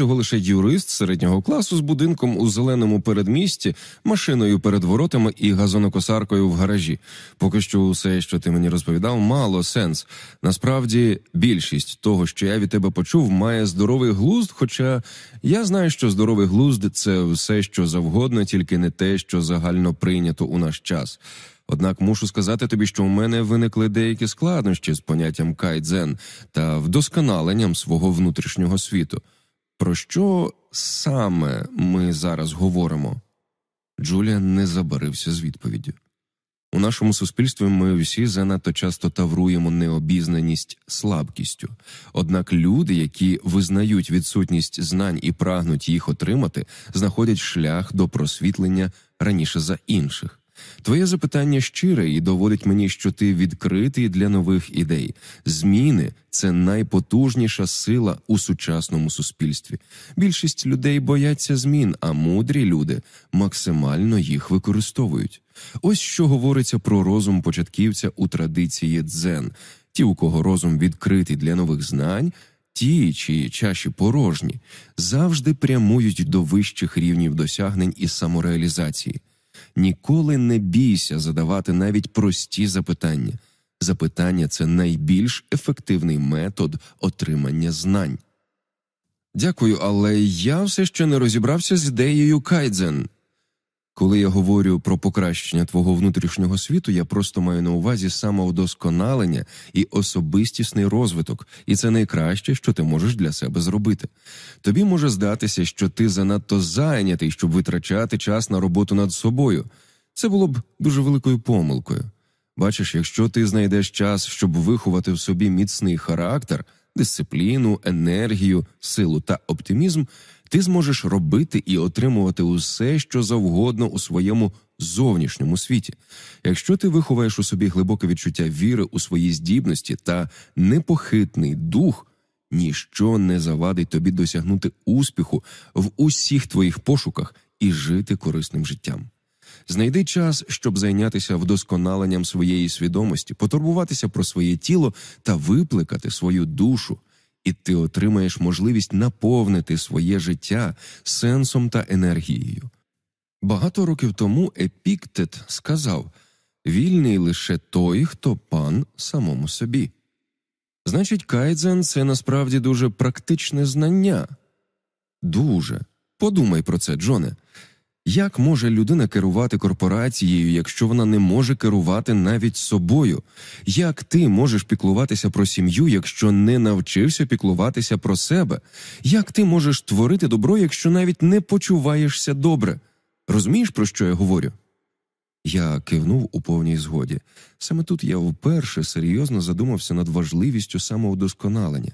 всього лише юрист середнього класу з будинком у зеленому передмісті, машиною перед воротами і газонокосаркою в гаражі. Поки що усе, що ти мені розповідав, мало сенс. Насправді, більшість того, що я від тебе почув, має здоровий глузд. Хоча я знаю, що здоровий глузд це все, що завгодно, тільки не те, що загально прийнято у наш час. Однак мушу сказати тобі, що у мене виникли деякі складнощі з поняттям кайдзен та вдосконаленням свого внутрішнього світу. Про що саме ми зараз говоримо? Джулія не забарився з відповіддю. У нашому суспільстві ми всі занадто часто тавруємо необізнаність слабкістю. Однак люди, які визнають відсутність знань і прагнуть їх отримати, знаходять шлях до просвітлення раніше за інших. Твоє запитання щире і доводить мені, що ти відкритий для нових ідей. Зміни це найпотужніша сила у сучасному суспільстві. Більшість людей бояться змін, а мудрі люди максимально їх використовують. Ось що говориться про розум початківця у традиції дзен. Ті, у кого розум відкритий для нових знань. Ті, чиї чаші порожні, завжди прямують до вищих рівнів досягнень і самореалізації. Ніколи не бійся задавати навіть прості запитання. Запитання це найбільш ефективний метод отримання знань. Дякую, але я все ще не розібрався з ідеєю Кайдзен. Коли я говорю про покращення твого внутрішнього світу, я просто маю на увазі самовдосконалення і особистісний розвиток, і це найкраще, що ти можеш для себе зробити. Тобі може здатися, що ти занадто зайнятий, щоб витрачати час на роботу над собою. Це було б дуже великою помилкою. Бачиш, якщо ти знайдеш час, щоб виховати в собі міцний характер, дисципліну, енергію, силу та оптимізм ти зможеш робити і отримувати усе, що завгодно у своєму зовнішньому світі. Якщо ти виховаєш у собі глибоке відчуття віри у свої здібності та непохитний дух, ніщо не завадить тобі досягнути успіху в усіх твоїх пошуках і жити корисним життям. Знайди час, щоб зайнятися вдосконаленням своєї свідомості, потурбуватися про своє тіло та випликати свою душу і ти отримаєш можливість наповнити своє життя сенсом та енергією. Багато років тому Епіктет сказав вільний лише той, хто пан самому собі. Значить, кайдзен це насправді дуже практичне знання. Дуже. Подумай про це, Джоне. Як може людина керувати корпорацією, якщо вона не може керувати навіть собою? Як ти можеш піклуватися про сім'ю, якщо не навчився піклуватися про себе? Як ти можеш творити добро, якщо навіть не почуваєшся добре? Розумієш, про що я говорю? Я кивнув у повній згоді. Саме тут я вперше серйозно задумався над важливістю самовдосконалення.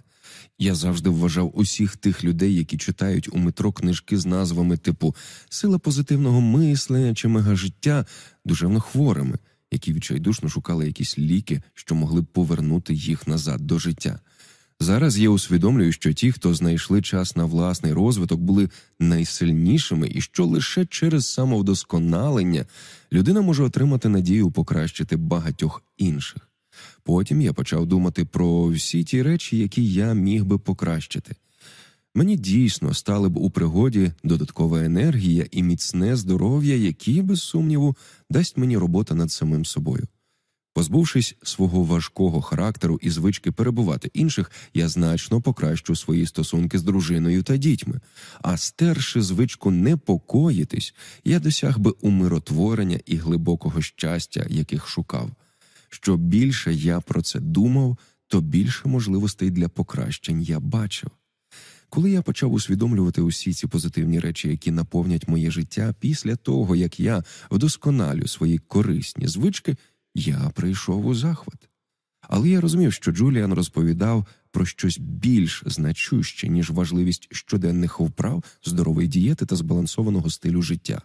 Я завжди вважав усіх тих людей, які читають у метро книжки з назвами типу Сила позитивного мислення чи мегажиття душевно хворими, які відчайдушно шукали якісь ліки, що могли б повернути їх назад до життя. Зараз я усвідомлюю, що ті, хто знайшли час на власний розвиток, були найсильнішими, і що лише через самовдосконалення людина може отримати надію покращити багатьох інших. Потім я почав думати про всі ті речі, які я міг би покращити. Мені дійсно стали б у пригоді додаткова енергія і міцне здоров'я, які, без сумніву, дасть мені робота над самим собою. Позбувшись свого важкого характеру і звички перебувати інших, я значно покращу свої стосунки з дружиною та дітьми, а стерши звичку непокоїтись, я досяг би умиротворення і глибокого щастя, яких шукав. Що більше я про це думав, то більше можливостей для покращень я бачив. Коли я почав усвідомлювати усі ці позитивні речі, які наповнять моє життя, після того як я вдосконалю свої корисні звички, я прийшов у захват. Але я розумів, що Джуліан розповідав про щось більш значуще, ніж важливість щоденних вправ, здорової дієти та збалансованого стилю життя.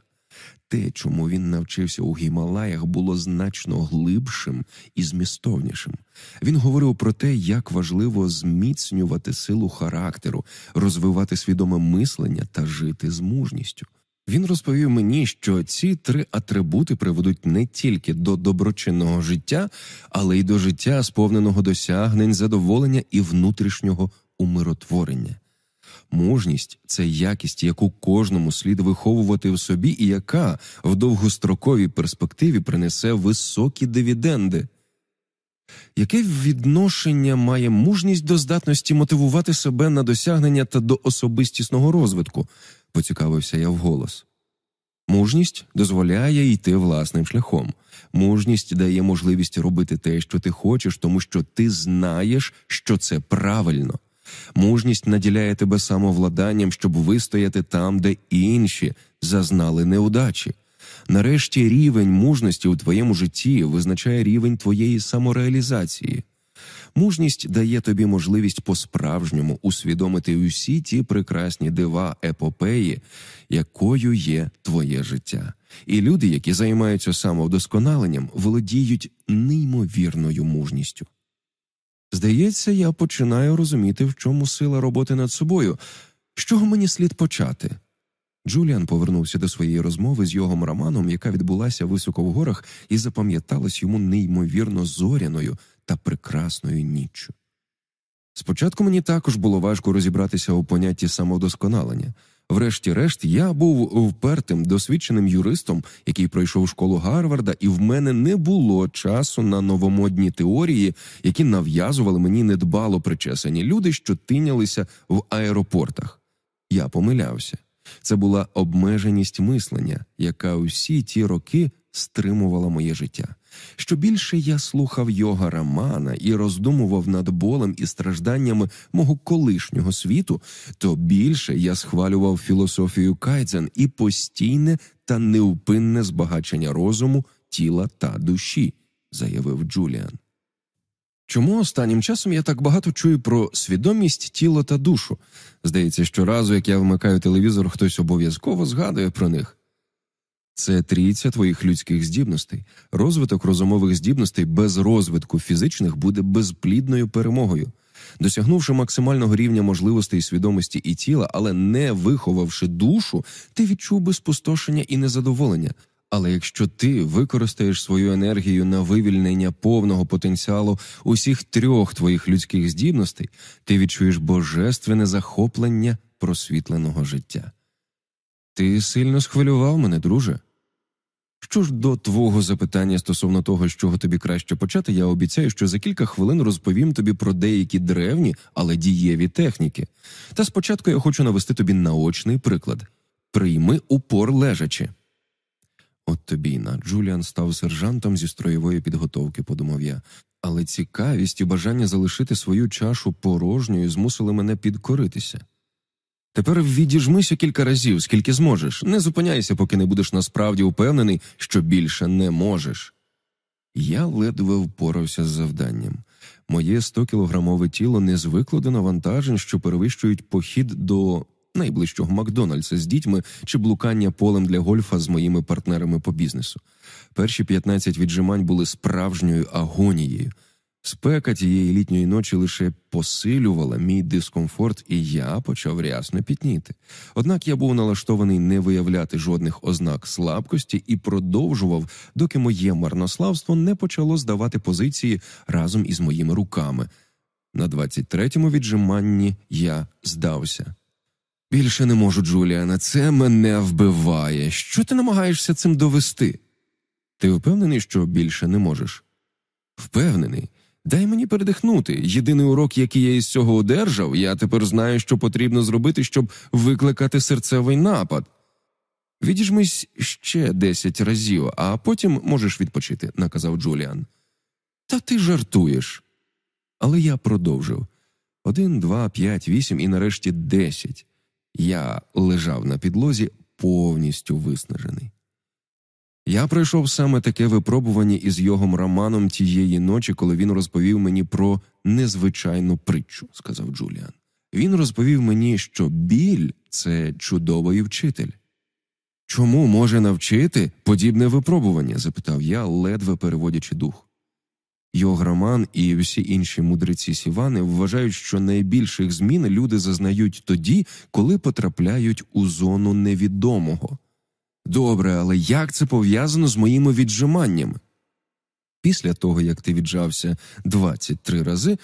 Те, чому він навчився у Гімалаях, було значно глибшим і змістовнішим. Він говорив про те, як важливо зміцнювати силу характеру, розвивати свідоме мислення та жити з мужністю. Він розповів мені, що ці три атрибути приведуть не тільки до доброчинного життя, але й до життя, сповненого досягнень, задоволення і внутрішнього умиротворення. Мужність це якість, яку кожному слід виховувати в собі, і яка в довгостроковій перспективі принесе високі дивіденди. Яке відношення має мужність до здатності мотивувати себе на досягнення та до особистісного розвитку? поцікавився я вголос. Мужність дозволяє йти власним шляхом. Мужність дає можливість робити те, що ти хочеш, тому що ти знаєш, що це правильно. Мужність наділяє тебе самовладанням, щоб вистояти там, де інші зазнали неудачі. Нарешті рівень мужності у твоєму житті визначає рівень твоєї самореалізації. Мужність дає тобі можливість по-справжньому усвідомити усі ті прекрасні дива епопеї, якою є твоє життя. І люди, які займаються самовдосконаленням, володіють неймовірною мужністю. Здається, я починаю розуміти, в чому сила роботи над собою. З чого мені слід почати? Джуліан повернувся до своєї розмови з його романом, яка відбулася високо в горах, і запам'яталась йому неймовірно зоряною та прекрасною ніччю. Спочатку мені також було важко розібратися у понятті самовдосконалення. Врешті-решт, я був впертим досвідченим юристом, який пройшов школу Гарварда, і в мене не було часу на новомодні теорії, які нав'язували мені недбало причесані люди, що тинялися в аеропортах. Я помилявся. Це була обмеженість мислення, яка усі ті роки стримувала моє життя. Що більше я слухав йога Рамана і роздумував над болем і стражданнями мого колишнього світу, то більше я схвалював філософію Кайдзен і постійне та неупинне збагачення розуму, тіла та душі, заявив Джуліан. Чому останнім часом я так багато чую про свідомість, тіло та душу? Здається, щоразу, як я вмикаю телевізор, хтось обов'язково згадує про них. Це трійця твоїх людських здібностей. Розвиток розумових здібностей без розвитку фізичних буде безплідною перемогою. Досягнувши максимального рівня можливостей свідомості і тіла, але не виховавши душу, ти відчув би спустошення і незадоволення. Але якщо ти використаєш свою енергію на вивільнення повного потенціалу усіх трьох твоїх людських здібностей, ти відчуєш божественне захоплення просвітленого життя. Ти сильно схвилював мене, друже. Що ж до твого запитання стосовно того, з чого тобі краще почати, я обіцяю, що за кілька хвилин розповім тобі про деякі древні, але дієві техніки. Та спочатку я хочу навести тобі наочний приклад прийми упор лежачи. От тобі на Джуліан став сержантом зі строєвої підготовки, подумав я, але цікавість і бажання залишити свою чашу порожньою змусили мене підкоритися. Тепер відіжмися кілька разів, скільки зможеш. Не зупиняйся, поки не будеш насправді упевнений, що більше не можеш. Я ледве впорався з завданням. Моє 100-кілограмове тіло не звикло до навантажень, що перевищують похід до найближчого Макдональдса з дітьми чи блукання полем для гольфа з моїми партнерами по бізнесу. Перші 15 віджимань були справжньою агонією. Спека тієї літньої ночі лише посилювала мій дискомфорт, і я почав рясно пітніти. Однак я був налаштований не виявляти жодних ознак слабкості і продовжував, доки моє марнославство не почало здавати позиції разом із моїми руками. На 23-му віджиманні я здався. Більше не можу, Джуліана, це мене вбиває. Що ти намагаєшся цим довести? Ти впевнений, що більше не можеш? Впевнений. Дай мені передихнути. Єдиний урок, який я із цього одержав, я тепер знаю, що потрібно зробити, щоб викликати серцевий напад. Відіжмись ще десять разів, а потім можеш відпочити, наказав Джуліан. Та ти жартуєш. Але я продовжив один, два, п'ять, вісім і нарешті десять. Я лежав на підлозі повністю виснажений. Я пройшов саме таке випробування із його романом тієї ночі, коли він розповів мені про незвичайну притчу, сказав Джуліан. Він розповів мені, що біль це чудовий вчитель. Чому може навчити подібне випробування? запитав я, ледве переводячи дух. Йограман і всі інші мудреці Сівани вважають, що найбільших змін люди зазнають тоді, коли потрапляють у зону невідомого. Добре, але як це пов'язано з моїми віджиманнями? Після того, як ти віджався 23 рази,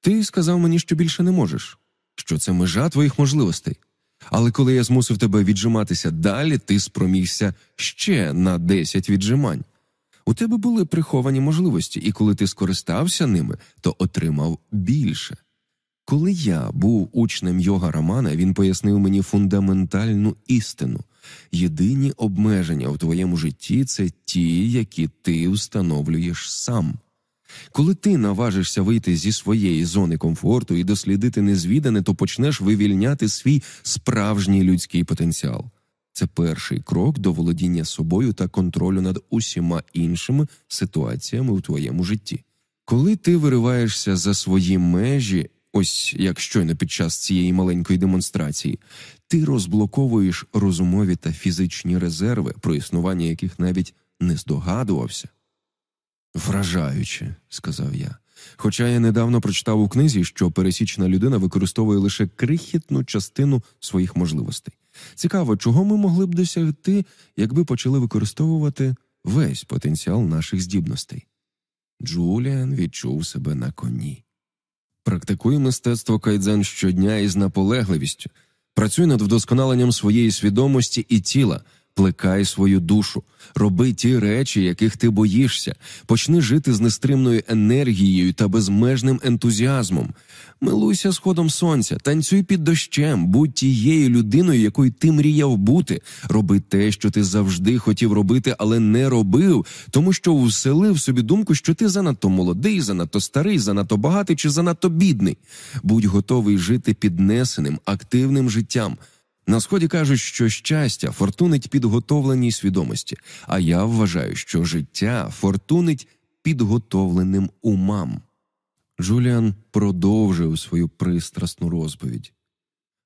ти сказав мені, що більше не можеш. що це межа твоїх можливостей. Але коли я змусив тебе віджиматися далі, ти спромігся ще на 10 віджимань. У тебе були приховані можливості, і коли ти скористався ними, то отримав більше. Коли я був учнем йога Романа, він пояснив мені фундаментальну істину. Єдині обмеження в твоєму житті це ті, які ти встановлюєш сам. Коли ти наважишся вийти зі своєї зони комфорту і дослідити незвідане, то почнеш вивільняти свій справжній людський потенціал. Це перший крок до володіння собою та контролю над усіма іншими ситуаціями в твоєму житті. Коли ти вириваєшся за свої межі, ось як щойно під час цієї маленької демонстрації, ти розблоковуєш розумові та фізичні резерви, про існування яких навіть не здогадувався. Вражаюче, сказав я. Хоча я недавно прочитав у книзі, що пересічна людина використовує лише крихітну частину своїх можливостей. Цікаво, чого ми могли б досягти, якби почали використовувати весь потенціал наших здібностей. Джуліан відчув себе на коні. Практикуй мистецтво кайдзен щодня із наполегливістю, працюй над вдосконаленням своєї свідомості і тіла, плекай свою душу, роби ті речі, яких ти боїшся, почни жити з нестримною енергією та безмежним ентузіазмом. Милуйся сходом сонця, танцюй під дощем, будь тією людиною, якою ти мріяв бути. Роби те, що ти завжди хотів робити, але не робив, тому що вселив собі думку, що ти занадто молодий, занадто старий, занадто багатий чи занадто бідний. Будь готовий жити піднесеним, активним життям. На сході кажуть, що щастя фортунить підготовленій свідомості, а я вважаю, що життя фортунить підготовленим умам. Джуліан продовжив свою пристрасну розповідь.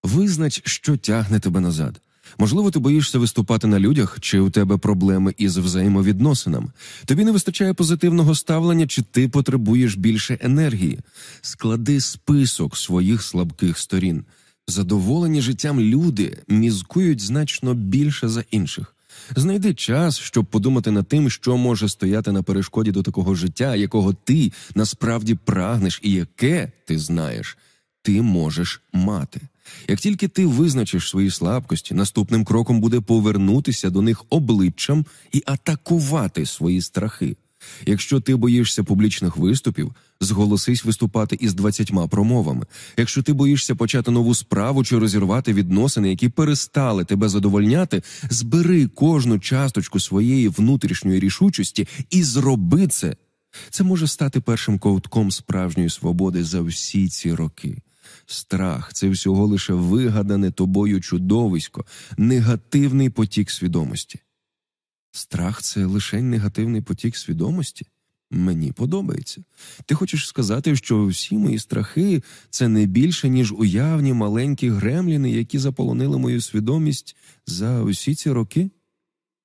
Визнач, що тягне тебе назад. Можливо, ти боїшся виступати на людях, чи у тебе проблеми із взаємовідносинами. Тобі не вистачає позитивного ставлення, чи ти потребуєш більше енергії. Склади список своїх слабких сторін. Задоволені життям люди мізкують значно більше за інших. Знайди час, щоб подумати над тим, що може стояти на перешкоді до такого життя, якого ти насправді прагнеш, і яке ти знаєш, ти можеш мати. Як тільки ти визначиш свої слабкості, наступним кроком буде повернутися до них обличчям і атакувати свої страхи. Якщо ти боїшся публічних виступів, зголосись виступати із двадцятьма промовами. Якщо ти боїшся почати нову справу чи розірвати відносини, які перестали тебе задовольняти, збери кожну часточку своєї внутрішньої рішучості і зроби це. Це може стати першим ковтком справжньої свободи за всі ці роки. Страх це всього лише вигадане тобою чудовисько, негативний потік свідомості. Страх це лише негативний потік свідомості. Мені подобається. Ти хочеш сказати, що всі мої страхи це не більше, ніж уявні маленькі гремліни, які заполонили мою свідомість за усі ці роки?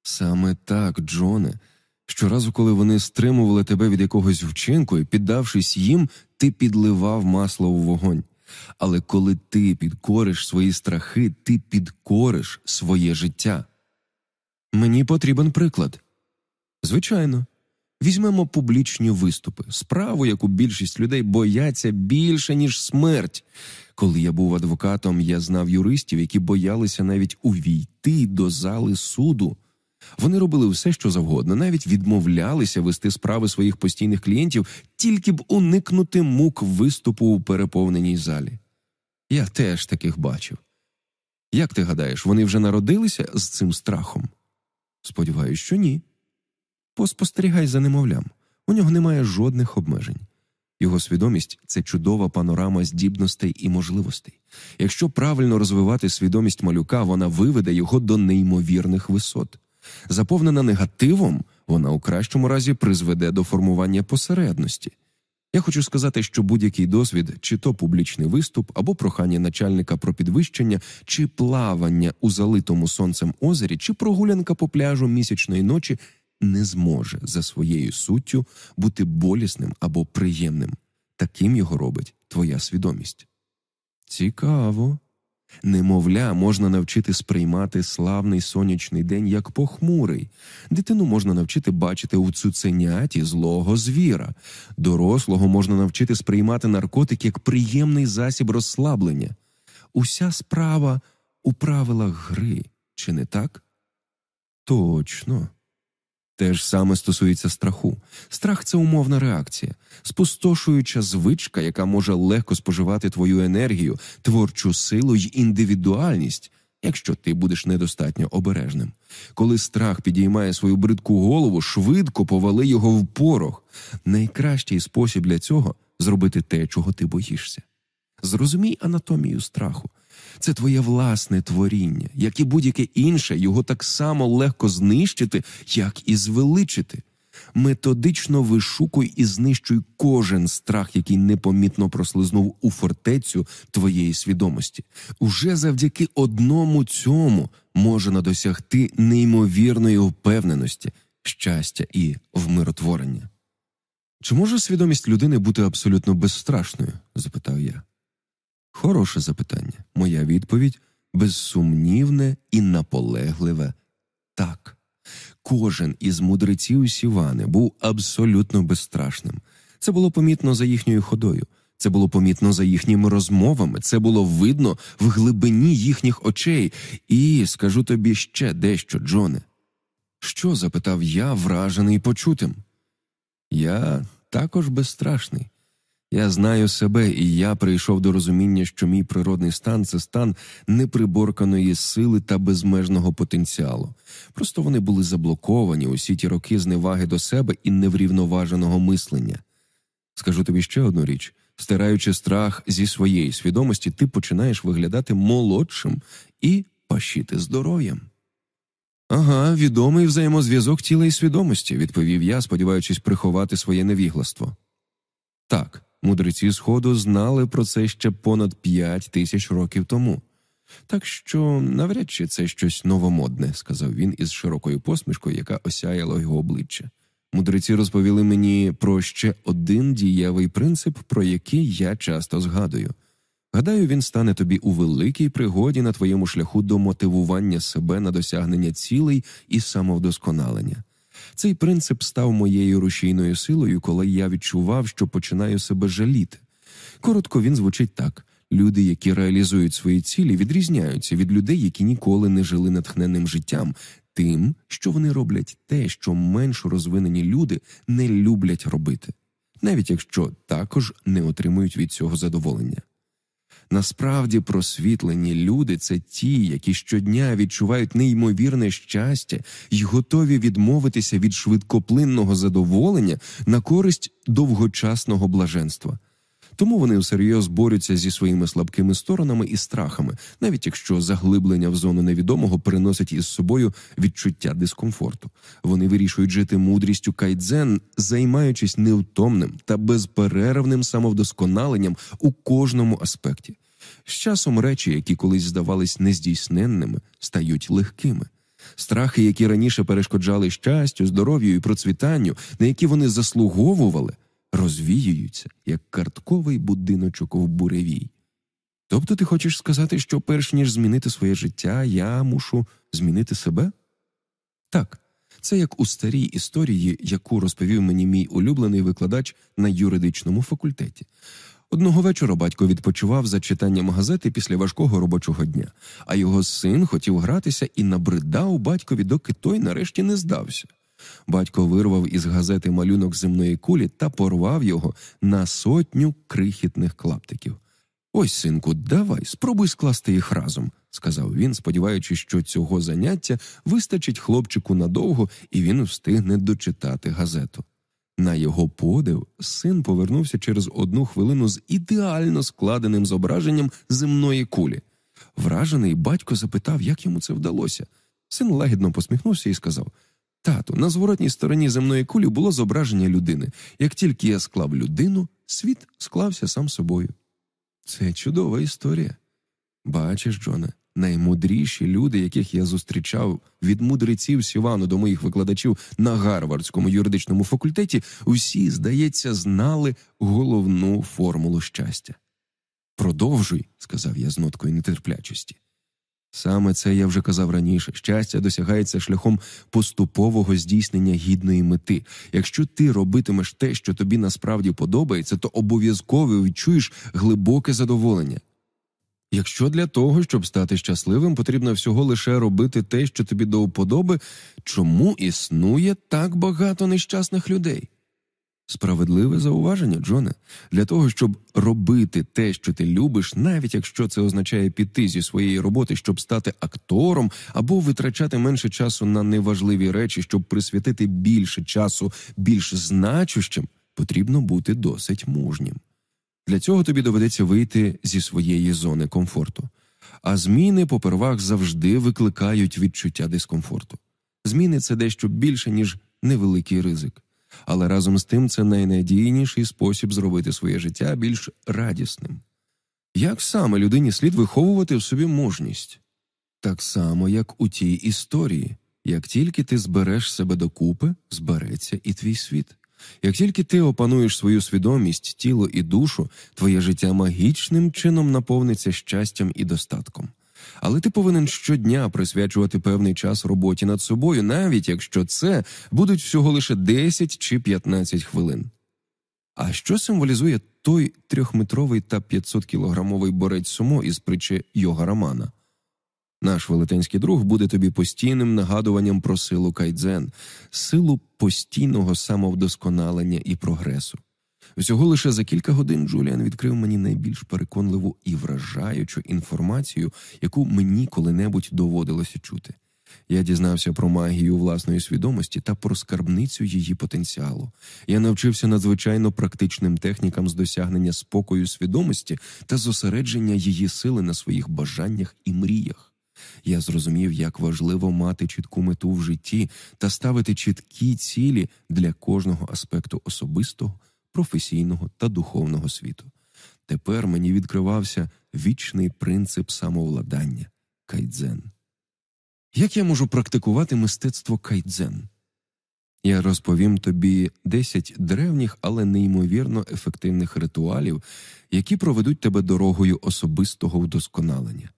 Саме так, Джоне. Щоразу, коли вони стримували тебе від якогось вчинку і, піддавшись їм, ти підливав масло у вогонь. Але коли ти підкориш свої страхи, ти підкориш своє життя. Мені потрібен приклад. Звичайно, візьмемо публічні виступи, справу, яку більшість людей бояться більше, ніж смерть. Коли я був адвокатом, я знав юристів, які боялися навіть увійти до зали суду. Вони робили все, що завгодно, навіть відмовлялися вести справи своїх постійних клієнтів, тільки б уникнути мук виступу у переповненій залі. Я теж таких бачив. Як ти гадаєш, вони вже народилися з цим страхом? Сподіваюсь, що ні. Поспостерігай за немовлям. У нього немає жодних обмежень. Його свідомість це чудова панорама здібностей і можливостей. Якщо правильно розвивати свідомість малюка, вона виведе його до неймовірних висот. Заповнена негативом, вона у кращому разі призведе до формування посередності. Я хочу сказати, що будь-який досвід, чи то публічний виступ, або прохання начальника про підвищення, чи плавання у залитому сонцем озері, чи прогулянка по пляжу місячної ночі не зможе за своєю суттю бути болісним або приємним. Таким його робить твоя свідомість. Цікаво. Немовля, можна навчити сприймати славний сонячний день як похмурий. Дитину можна навчити бачити у цуценяті злого звіра, дорослого можна навчити сприймати наркотик як приємний засіб розслаблення. Уся справа у правилах гри, чи не так? Точно. Те ж саме стосується страху. Страх це умовна реакція, спустошуюча звичка, яка може легко споживати твою енергію, творчу силу й індивідуальність, якщо ти будеш недостатньо обережним. Коли страх підіймає свою бридку голову, швидко повали його в порох. Найкращий спосіб для цього зробити те, чого ти боїшся. Зрозумій анатомію страху. Це твоє власне творіння, як і будь-яке інше, його так само легко знищити, як і звеличити. Методично вишукуй і знищуй кожен страх, який непомітно прослизнув у фортецю твоєї свідомості. Уже завдяки одному цьому можна досягти неймовірної впевненості, щастя і вмиротворення. Чи може свідомість людини бути абсолютно безстрашною? запитав я. Хороше запитання. Моя відповідь безсумнівне і наполегливе так. Кожен із мудреців Сівани був абсолютно безстрашним. Це було помітно за їхньою ходою, це було помітно за їхніми розмовами, це було видно в глибині їхніх очей, і скажу тобі ще дещо, Джоне. Що? запитав я, вражений почутим. Я також безстрашний. Я знаю себе, і я прийшов до розуміння, що мій природний стан це стан неприборканої сили та безмежного потенціалу. Просто вони були заблоковані усі ті роки зневаги до себе і неврівноваженого мислення. Скажу тобі ще одну річ: стираючи страх зі своєї свідомості, ти починаєш виглядати молодшим і пащити здоров'ям. Ага, відомий взаємозв'язок тіла і свідомості, відповів я, сподіваючись приховати своє невігластво. Так. Мудреці Сходу знали про це ще понад п'ять тисяч років тому. Так що навряд чи це щось новомодне, сказав він із широкою посмішкою, яка осяяла його обличчя. Мудреці розповіли мені про ще один дієвий принцип, про який я часто згадую. Гадаю, він стане тобі у великій пригоді на твоєму шляху до мотивування себе на досягнення цілей і самовдосконалення. Цей принцип став моєю рушійною силою, коли я відчував, що починаю себе жаліти. Коротко він звучить так: люди, які реалізують свої цілі, відрізняються від людей, які ніколи не жили натхненним життям, тим, що вони роблять те, що менш розвинені люди не люблять робити, навіть якщо також не отримують від цього задоволення. Насправді просвітлені люди це ті, які щодня відчувають неймовірне щастя і готові відмовитися від швидкоплинного задоволення на користь довгочасного блаженства. Тому вони всерйоз борються зі своїми слабкими сторонами і страхами, навіть якщо заглиблення в зону невідомого приносить із собою відчуття дискомфорту. Вони вирішують жити мудрістю кайдзен, займаючись невтомним та безперервним самовдосконаленням у кожному аспекті. З часом речі, які колись здавались нездійсненними, стають легкими. Страхи, які раніше перешкоджали щастю, здоров'ю і процвітанню, на які вони заслуговували розвіюються, як картковий будиночок в буревій. Тобто ти хочеш сказати, що перш ніж змінити своє життя, я мушу змінити себе? Так, це як у старій історії, яку розповів мені мій улюблений викладач на юридичному факультеті. Одного вечора батько відпочивав за читанням газети після важкого робочого дня, а його син хотів гратися і набридав батькові, доки той нарешті не здався. Батько вирвав із газети малюнок земної кулі та порвав його на сотню крихітних клаптиків. Ось, синку, давай, спробуй скласти їх разом, сказав він, сподіваючись, що цього заняття вистачить хлопчику надовго, і він встигне дочитати газету. На його подив, син повернувся через одну хвилину з ідеально складеним зображенням земної кулі. Вражений батько запитав, як йому це вдалося. Син лагідно посміхнувся і сказав Тату, на зворотній стороні земної кулі було зображення людини. Як тільки я склав людину, світ склався сам собою. Це чудова історія. Бачиш, Джоне, наймудріші люди, яких я зустрічав від мудреців Сівану до моїх викладачів на Гарвардському юридичному факультеті, усі, здається, знали головну формулу щастя. Продовжуй, сказав я з ноткою нетерплячості. Саме це я вже казав раніше. Щастя досягається шляхом поступового здійснення гідної мети. Якщо ти робитимеш те, що тобі насправді подобається, то обов'язково відчуєш глибоке задоволення. Якщо для того, щоб стати щасливим, потрібно всього лише робити те, що тобі до вподоби, чому існує так багато нещасних людей? Справедливе зауваження, Джоне, для того, щоб робити те, що ти любиш, навіть якщо це означає піти зі своєї роботи, щоб стати актором, або витрачати менше часу на неважливі речі, щоб присвятити більше часу більш значущим, потрібно бути досить мужнім. Для цього тобі доведеться вийти зі своєї зони комфорту. А зміни попервах завжди викликають відчуття дискомфорту. Зміни це дещо більше, ніж невеликий ризик. Але разом з тим це найнадійніший спосіб зробити своє життя більш радісним. Як саме людині слід виховувати в собі мужність? Так само, як у тій історії, як тільки ти збереш себе докупи, збереться і твій світ. Як тільки ти опануєш свою свідомість, тіло і душу, твоє життя магічним чином наповниться щастям і достатком. Але ти повинен щодня присвячувати певний час роботі над собою, навіть якщо це будуть всього лише 10 чи 15 хвилин. А що символізує той трьохметровий та 500 кілограмовий борець сумо із притчі Йога Романа? Наш велетенський друг буде тобі постійним нагадуванням про силу кайдзен, силу постійного самовдосконалення і прогресу. Всього лише за кілька годин Джуліан відкрив мені найбільш переконливу і вражаючу інформацію, яку мені коли-небудь доводилося чути. Я дізнався про магію власної свідомості та про скарбницю її потенціалу. Я навчився надзвичайно практичним технікам з досягнення спокою свідомості та зосередження її сили на своїх бажаннях і мріях. Я зрозумів, як важливо мати чітку мету в житті та ставити чіткі цілі для кожного аспекту особистого, професійного та духовного світу. Тепер мені відкривався вічний принцип самовладання кайдзен. Як я можу практикувати мистецтво кайдзен? Я розповім тобі 10 древніх, але неймовірно ефективних ритуалів, які проведуть тебе дорогою особистого вдосконалення.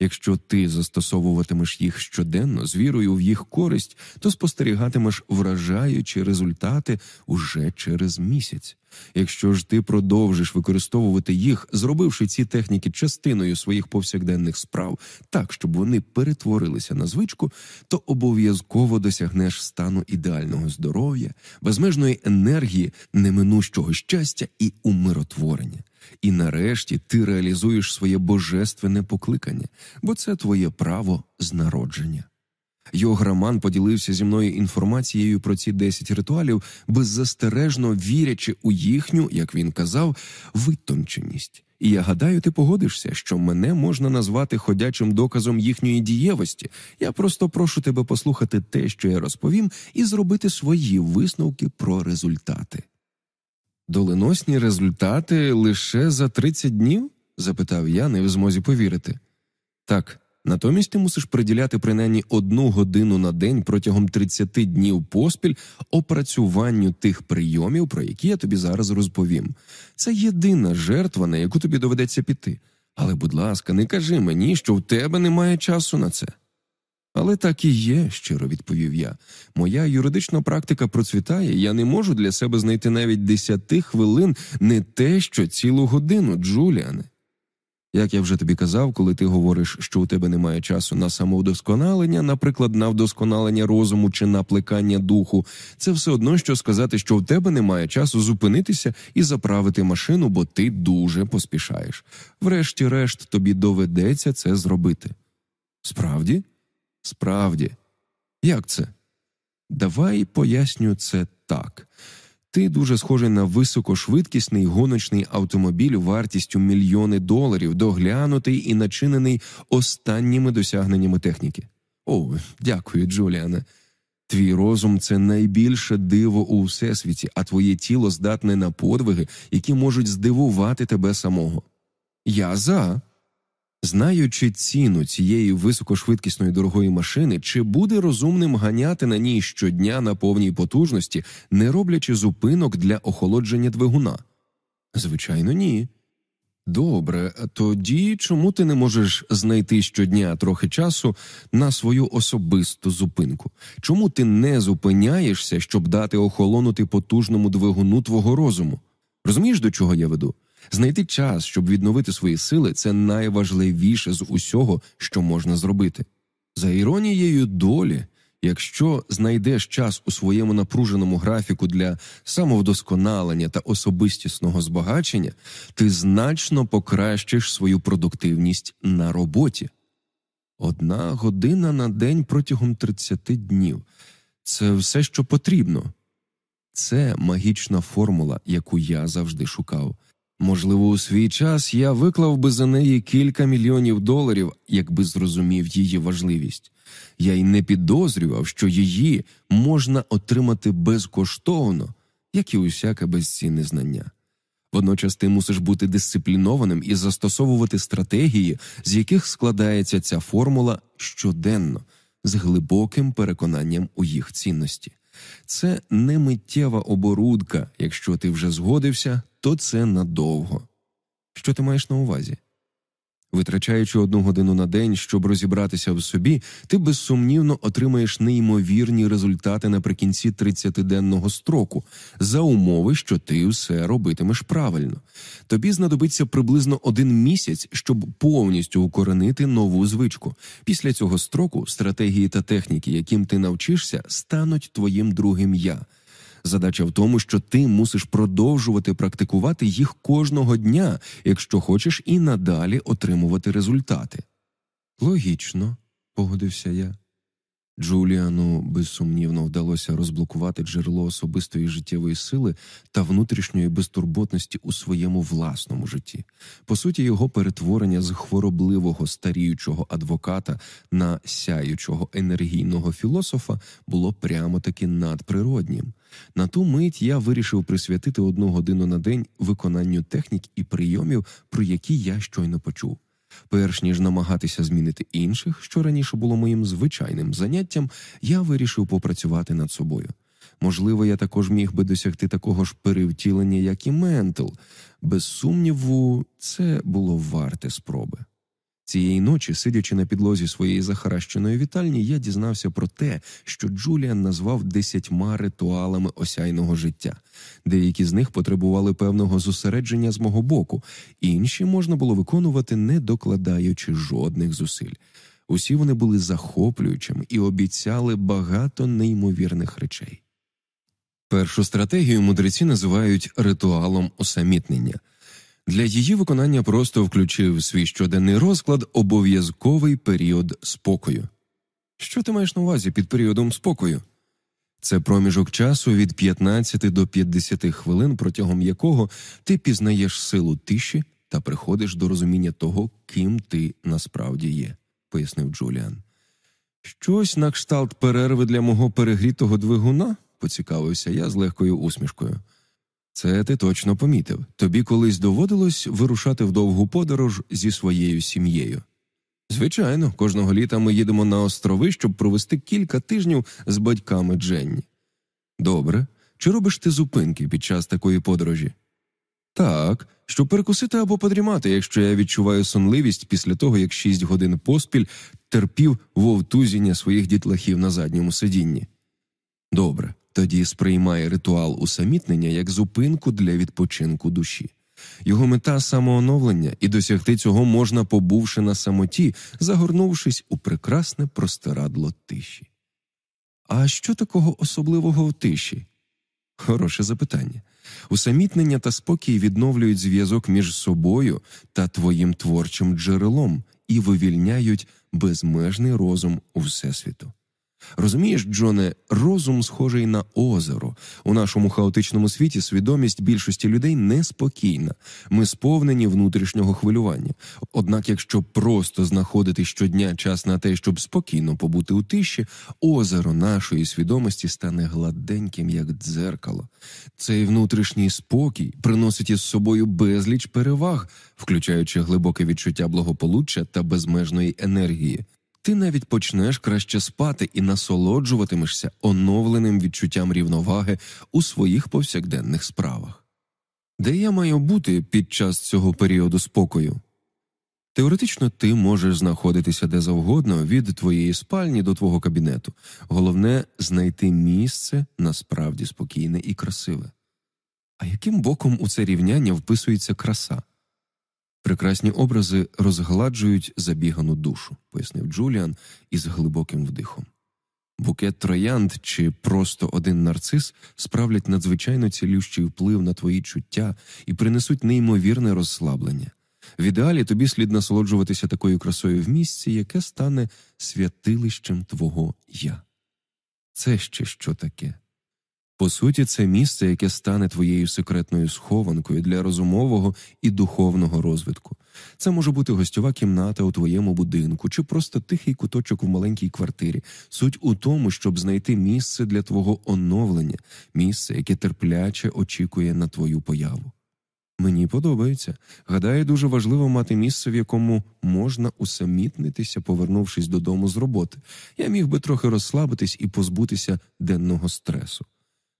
Якщо ти застосовуватимеш їх щоденно з вірою в їх користь, то спостерігатимеш вражаючі результати уже через місяць. Якщо ж ти продовжиш використовувати їх, зробивши ці техніки частиною своїх повсякденних справ, так щоб вони перетворилися на звичку, то обов'язково досягнеш стану ідеального здоров'я, безмежної енергії, неминущого щастя і умиротворення. І нарешті ти реалізуєш своє божественне покликання, бо це твоє право з народження. Йограман поділився зі мною інформацією про ці 10 ритуалів, беззастережно вірячи у їхню, як він казав, витонченість. І я гадаю, ти погодишся, що мене можна назвати ходячим доказом їхньої дієвості. Я просто прошу тебе послухати те, що я розповім, і зробити свої висновки про результати. Доленосні результати лише за 30 днів? запитав я, не в змозі повірити. Так, натомість ти мусиш приділяти принаймні одну годину на день протягом 30 днів поспіль опрацюванню тих прийомів, про які я тобі зараз розповім. Це єдина жертва, на яку тобі доведеться піти. Але, будь ласка, не кажи мені, що в тебе немає часу на це. Але так і є, щиро відповів я. Моя юридична практика процвітає, я не можу для себе знайти навіть десяти хвилин не те, що цілу годину, Джуліане. Як я вже тобі казав, коли ти говориш, що у тебе немає часу на самовдосконалення, наприклад, на вдосконалення розуму чи на плекання духу, це все одно, що сказати, що у тебе немає часу зупинитися і заправити машину, бо ти дуже поспішаєш. Врешті-решт, тобі доведеться це зробити. Справді? Справді, як це? Давай поясню це так. Ти дуже схожий на високошвидкісний гоночний автомобіль вартістю мільйони доларів, доглянутий і начинений останніми досягненнями техніки. О, дякую, Джуліане. Твій розум це найбільше диво у всесвіті, а твоє тіло здатне на подвиги, які можуть здивувати тебе самого. Я за. Знаючи ціну цієї високошвидкісної дорогої машини, чи буде розумним ганяти на ній щодня на повній потужності, не роблячи зупинок для охолодження двигуна? Звичайно, ні. Добре, тоді чому ти не можеш знайти щодня трохи часу на свою особисту зупинку? Чому ти не зупиняєшся, щоб дати охолонути потужному двигуну твого розуму? Розумієш, до чого я веду? Знайти час, щоб відновити свої сили, це найважливіше з усього, що можна зробити. За іронією долі, якщо знайдеш час у своєму напруженому графіку для самовдосконалення та особистісного збагачення, ти значно покращиш свою продуктивність на роботі. Одна година на день протягом 30 днів це все, що потрібно. Це магічна формула, яку я завжди шукав. Можливо, у свій час я виклав би за неї кілька мільйонів доларів, якби зрозумів її важливість. Я й не підозрював, що її можна отримати безкоштовно, як і усяке безцінне знання. Водночас ти мусиш бути дисциплінованим і застосовувати стратегії, з яких складається ця формула щоденно, з глибоким переконанням у їх цінності. Це не миттєва оборудка, якщо ти вже згодився, то це надовго. Що ти маєш на увазі? Витрачаючи одну годину на день, щоб розібратися в собі, ти безсумнівно отримаєш неймовірні результати наприкінці 30-денного строку, за умови, що ти все робитимеш правильно. Тобі знадобиться приблизно один місяць, щоб повністю укоренити нову звичку. Після цього строку стратегії та техніки, яким ти навчишся, стануть твоїм другим я. Задача в тому, що ти мусиш продовжувати практикувати їх кожного дня, якщо хочеш і надалі отримувати результати. Логічно, погодився я. Джуліану безсумнівно вдалося розблокувати джерело особистої життєвої сили та внутрішньої безтурботності у своєму власному житті. По суті, його перетворення з хворобливого старіючого адвоката на сяючого енергійного філософа було прямо таки надприроднім. На ту мить я вирішив присвятити одну годину на день виконанню технік і прийомів, про які я щойно почув. Перш ніж намагатися змінити інших, що раніше було моїм звичайним заняттям, я вирішив попрацювати над собою. Можливо, я також міг би досягти такого ж перевтілення, як і Ментл. Без сумніву, це було варте спроби. Цієї ночі, сидячи на підлозі своєї захаращеної вітальні, я дізнався про те, що Джуліан назвав десятьма ритуалами осяйного життя. Деякі з них потребували певного зосередження з мого боку, інші можна було виконувати, не докладаючи жодних зусиль. Усі вони були захоплюючими і обіцяли багато неймовірних речей. Першу стратегію мудреці називають ритуалом усамітнення. Для її виконання просто включив свій щоденний розклад обов'язковий період спокою. Що ти маєш на увазі під періодом спокою? Це проміжок часу від 15 до 50 хвилин, протягом якого ти пізнаєш силу тиші та приходиш до розуміння того, ким ти насправді є, пояснив Джуліан. Щось на кшталт перерви для мого перегрітого двигуна, поцікавився я з легкою усмішкою. Це ти точно помітив. Тобі колись доводилось вирушати в довгу подорож зі своєю сім'єю. Звичайно, кожного літа ми їдемо на острови, щоб провести кілька тижнів з батьками Дженні. Добре. Чи робиш ти зупинки під час такої подорожі? Так, щоб перекусити або подрімати, якщо я відчуваю сонливість після того, як шість годин поспіль терпів вовтузіння своїх дітлахів на задньому сидінні. Добре, тоді сприймає ритуал усамітнення як зупинку для відпочинку душі. Його мета самооновлення, і досягти цього можна, побувши на самоті, загорнувшись у прекрасне простирадло тиші. А що такого особливого в тиші? Хороше запитання. Усамітнення та спокій відновлюють зв'язок між собою та твоїм творчим джерелом і вивільняють безмежний розум у Всесвіту. Розумієш, Джоне, розум схожий на озеро. У нашому хаотичному світі свідомість більшості людей неспокійна. Ми сповнені внутрішнього хвилювання. Однак, якщо просто знаходити щодня час на те, щоб спокійно побути у тиші, озеро нашої свідомості стане гладеньким, як дзеркало. Цей внутрішній спокій приносить із собою безліч переваг, включаючи глибоке відчуття благополуччя та безмежної енергії ти навіть почнеш краще спати і насолоджуватимешся оновленим відчуттям рівноваги у своїх повсякденних справах. Де я маю бути під час цього періоду спокою? Теоретично ти можеш знаходитися де завгодно від твоєї спальні до твого кабінету. Головне знайти місце насправді спокійне і красиве. А яким боком у це рівняння вписується краса? Прекрасні образи розгладжують забігану душу, пояснив Джуліан із глибоким вдихом. Букет троянд чи просто один нарцис справлять надзвичайно цілющий вплив на твої чуття і принесуть неймовірне розслаблення. В ідеалі тобі слід насолоджуватися такою красою в місці, яке стане святилищем твого я. Це ще що таке? По суті, це місце, яке стане твоєю секретною схованкою для розумового і духовного розвитку. Це може бути гостьова кімната у твоєму будинку чи просто тихий куточок у маленькій квартирі. Суть у тому, щоб знайти місце для твого оновлення, місце, яке терпляче очікує на твою появу. Мені подобається. Гадаю, дуже важливо мати місце, в якому можна усамітнитися, повернувшись додому з роботи. Я міг би трохи розслабитись і позбутися денного стресу.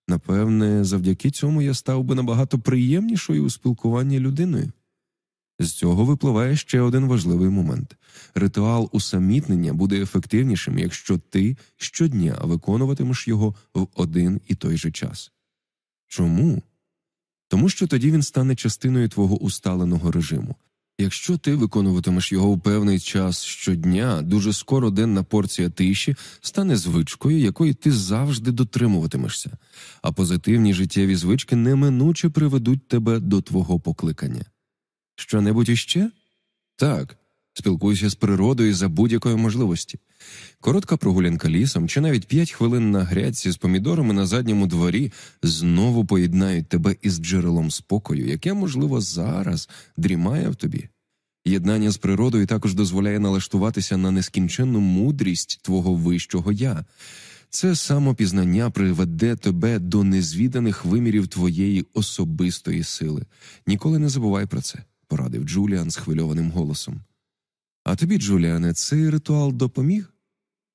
Напевне, завдяки цьому я став би набагато приємнішою у спілкуванні людиною. З цього випливає ще один важливий момент ритуал усамітнення буде ефективнішим, якщо ти щодня виконуватимеш його в один і той же час. Чому? Тому що тоді він стане частиною твого усталеного режиму. Якщо ти виконуватимеш його у певний час щодня, дуже скоро денна порція тиші стане звичкою, якої ти завжди дотримуватимешся, а позитивні життєві звички неминуче приведуть тебе до твого покликання. Що небудь іще? Так. Спілкуйся з природою за будь-якої можливості. Коротка прогулянка лісом чи навіть п'ять хвилин на грядці з помідорами на задньому дворі знову поєднають тебе із джерелом спокою, яке, можливо, зараз дрімає в тобі. Єднання з природою також дозволяє налаштуватися на нескінченну мудрість твого вищого я. Це самопізнання приведе тебе до незвіданих вимірів твоєї особистої сили. Ніколи не забувай про це, порадив Джуліан схвильованим голосом. А тобі, Джуліане, цей ритуал допоміг?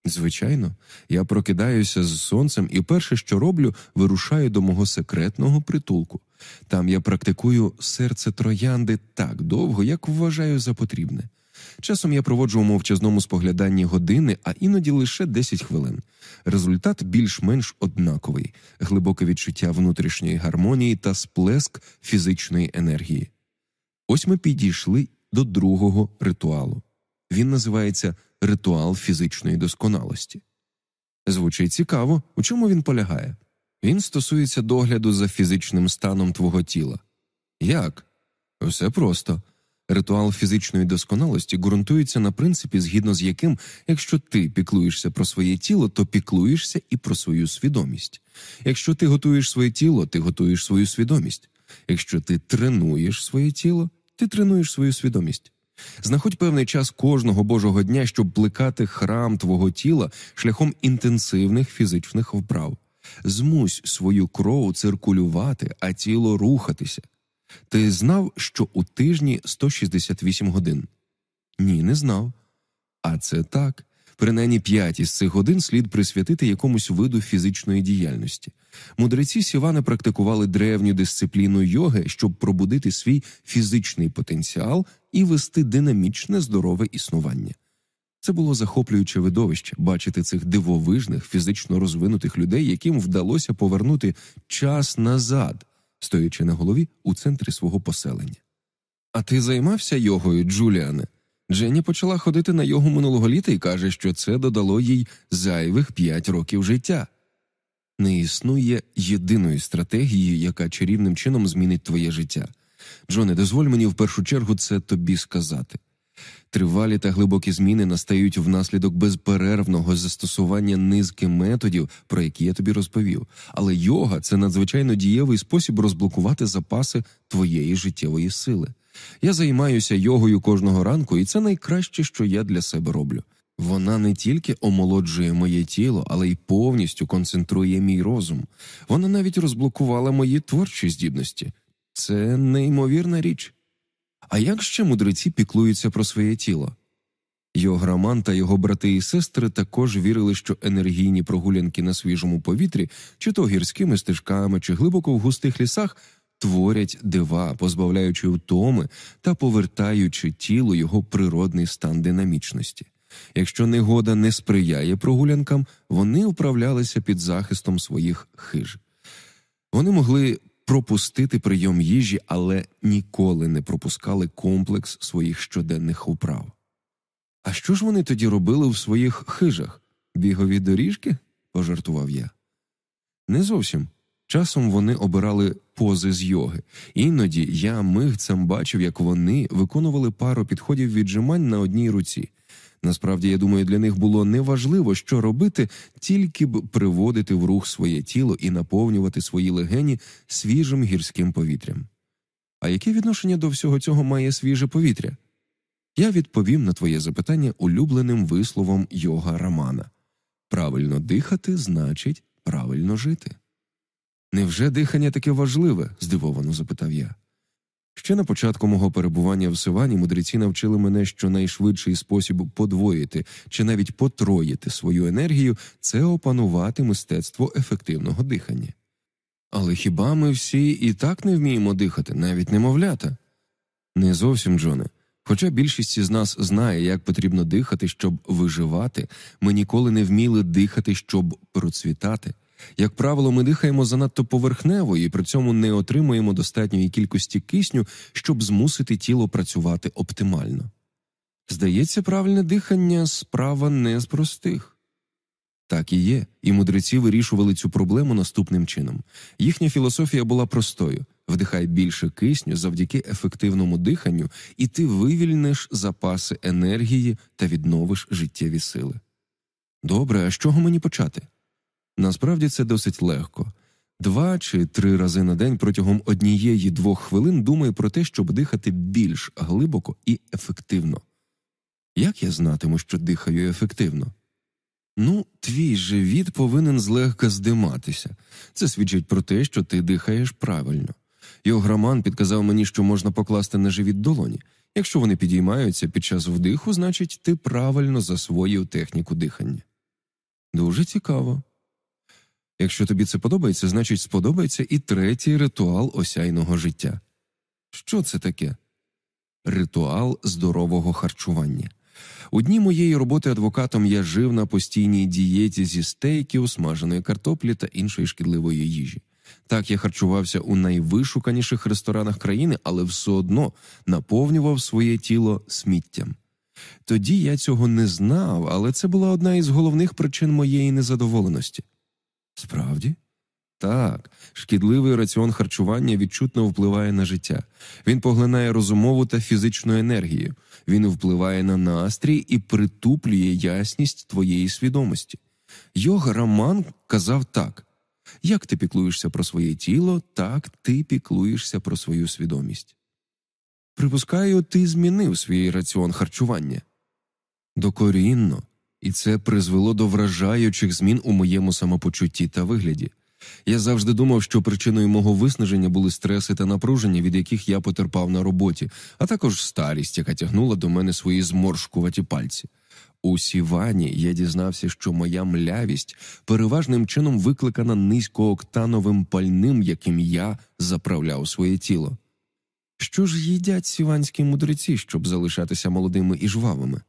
Звичайно, я прокидаюся з сонцем і перше, що роблю, вирушаю до мого секретного притулку. Там я практикую серце троянди так довго, як вважаю за потрібне. Часом я проводжу у мовчазному спогляданні години, а іноді лише 10 хвилин. Результат більш-менш однаковий, глибоке відчуття внутрішньої гармонії та сплеск фізичної енергії. Ось ми підійшли до другого ритуалу. Він називається ритуал фізичної досконалості. Звучить цікаво, у чому він полягає. Він стосується догляду за фізичним станом твого тіла. Як? Все просто. Ритуал фізичної досконалості ґрунтується на принципі, згідно з яким, якщо ти піклуєшся про своє тіло, то піклуєшся і про свою свідомість. Якщо ти готуєш своє тіло, ти готуєш свою свідомість. Якщо ти тренуєш своє тіло, ти тренуєш свою свідомість. Знаходь певний час кожного божого дня, щоб плекати храм твого тіла шляхом інтенсивних фізичних вправ. Змусь свою кров циркулювати, а тіло рухатися. Ти знав, що у тижні 168 годин? Ні, не знав. А це так. Принаймні п'ять із цих годин слід присвятити якомусь виду фізичної діяльності. Мудреці Сівани практикували древню дисципліну йоги, щоб пробудити свій фізичний потенціал і вести динамічне здорове існування. Це було захоплююче видовище бачити цих дивовижних фізично розвинутих людей, яким вдалося повернути час назад, стоячи на голові у центрі свого поселення. А ти займався йогою, Джуліане? Дженні почала ходити на йогу минулого літа і каже, що це додало їй зайвих п'ять років життя. Не існує єдиної стратегії, яка чарівним чином змінить твоє життя. Джоне, дозволь мені в першу чергу це тобі сказати. Тривалі та глибокі зміни настають внаслідок безперервного застосування низки методів, про які я тобі розповів. Але йога це надзвичайно дієвий спосіб розблокувати запаси твоєї життєвої сили. Я займаюся йогою кожного ранку, і це найкраще, що я для себе роблю. Вона не тільки омолоджує моє тіло, але й повністю концентрує мій розум. Вона навіть розблокувала мої творчі здібності. Це неймовірна річ. А як ще мудреці піклуються про своє тіло? Йограман та його брати і сестри також вірили, що енергійні прогулянки на свіжому повітрі, чи то гірськими стежками, чи глибоко в густих лісах, творять дива, позбавляючи втоми та повертаючи тілу його природний стан динамічності. Якщо негода не сприяє прогулянкам, вони вправлялися під захистом своїх хиж. Вони могли пропустити прийом їжі, але ніколи не пропускали комплекс своїх щоденних управ. А що ж вони тоді робили в своїх хижах? Бігові доріжки? пожартував я. Не зовсім. Часом вони обирали пози з йоги. Іноді я мигцем бачив, як вони виконували пару підходів віджимань на одній руці. Насправді, я думаю, для них було неважливо, що робити, тільки б приводити в рух своє тіло і наповнювати свої легені свіжим гірським повітрям. А яке відношення до всього цього має свіже повітря? Я відповім на твоє запитання улюбленим висловом йога Рамана правильно дихати значить правильно жити. Невже дихання таке важливе? здивовано запитав я. Ще на початку мого перебування в Сивані мудреці навчили мене, що найшвидший спосіб подвоїти чи навіть потроїти свою енергію це опанувати мистецтво ефективного дихання. Але хіба ми всі і так не вміємо дихати, навіть немовлята? Не зовсім, Джоне. Хоча більшість із нас знає, як потрібно дихати, щоб виживати, ми ніколи не вміли дихати, щоб процвітати. Як правило, ми дихаємо занадто поверхнево і при цьому не отримуємо достатньої кількості кисню, щоб змусити тіло працювати оптимально. Здається, правильне дихання справа не з простих. Так і є, і мудреці вирішували цю проблему наступним чином. Їхня філософія була простою вдихай більше кисню завдяки ефективному диханню, і ти вивільниш запаси енергії та відновиш життєві сили. Добре, а з чого мені почати? Насправді це досить легко. Два чи три рази на день протягом однієї двох хвилин думай про те, щоб дихати більш глибоко і ефективно. Як я знатиму, що дихаю ефективно? Ну, твій живіт повинен злегка здиматися. Це свідчить про те, що ти дихаєш правильно. Йограман підказав мені, що можна покласти на живіт долоні. Якщо вони підіймаються під час вдиху, значить ти правильно засвоїв техніку дихання. Дуже цікаво. Якщо тобі це подобається, значить сподобається і третій ритуал осяйного життя. Що це таке? Ритуал здорового харчування. У дні моєї роботи адвокатом я жив на постійній дієті зі стейків, смаженої картоплі та іншої шкідливої їжі. Так я харчувався у найвишуканіших ресторанах країни, але все одно наповнював своє тіло сміттям. Тоді я цього не знав, але це була одна із головних причин моєї незадоволеності. Справді? Так, шкідливий раціон харчування відчутно впливає на життя. Він поглинає розумову та фізичну енергію, він впливає на настрій і притуплює ясність твоєї свідомості. Йога Раман казав так як ти піклуєшся про своє тіло, так ти піклуєшся про свою свідомість. Припускаю, ти змінив свій раціон харчування докорінно, і це призвело до вражаючих змін у моєму самопочутті та вигляді. Я завжди думав, що причиною мого виснаження були стреси та напруження, від яких я потерпав на роботі, а також старість, яка тягнула до мене свої зморшкуваті пальці. У Сівані я дізнався, що моя млявість переважним чином викликана низькооктановим пальним, яким я заправляв своє тіло. Що ж їдять сіванські мудреці, щоб залишатися молодими і жвавими?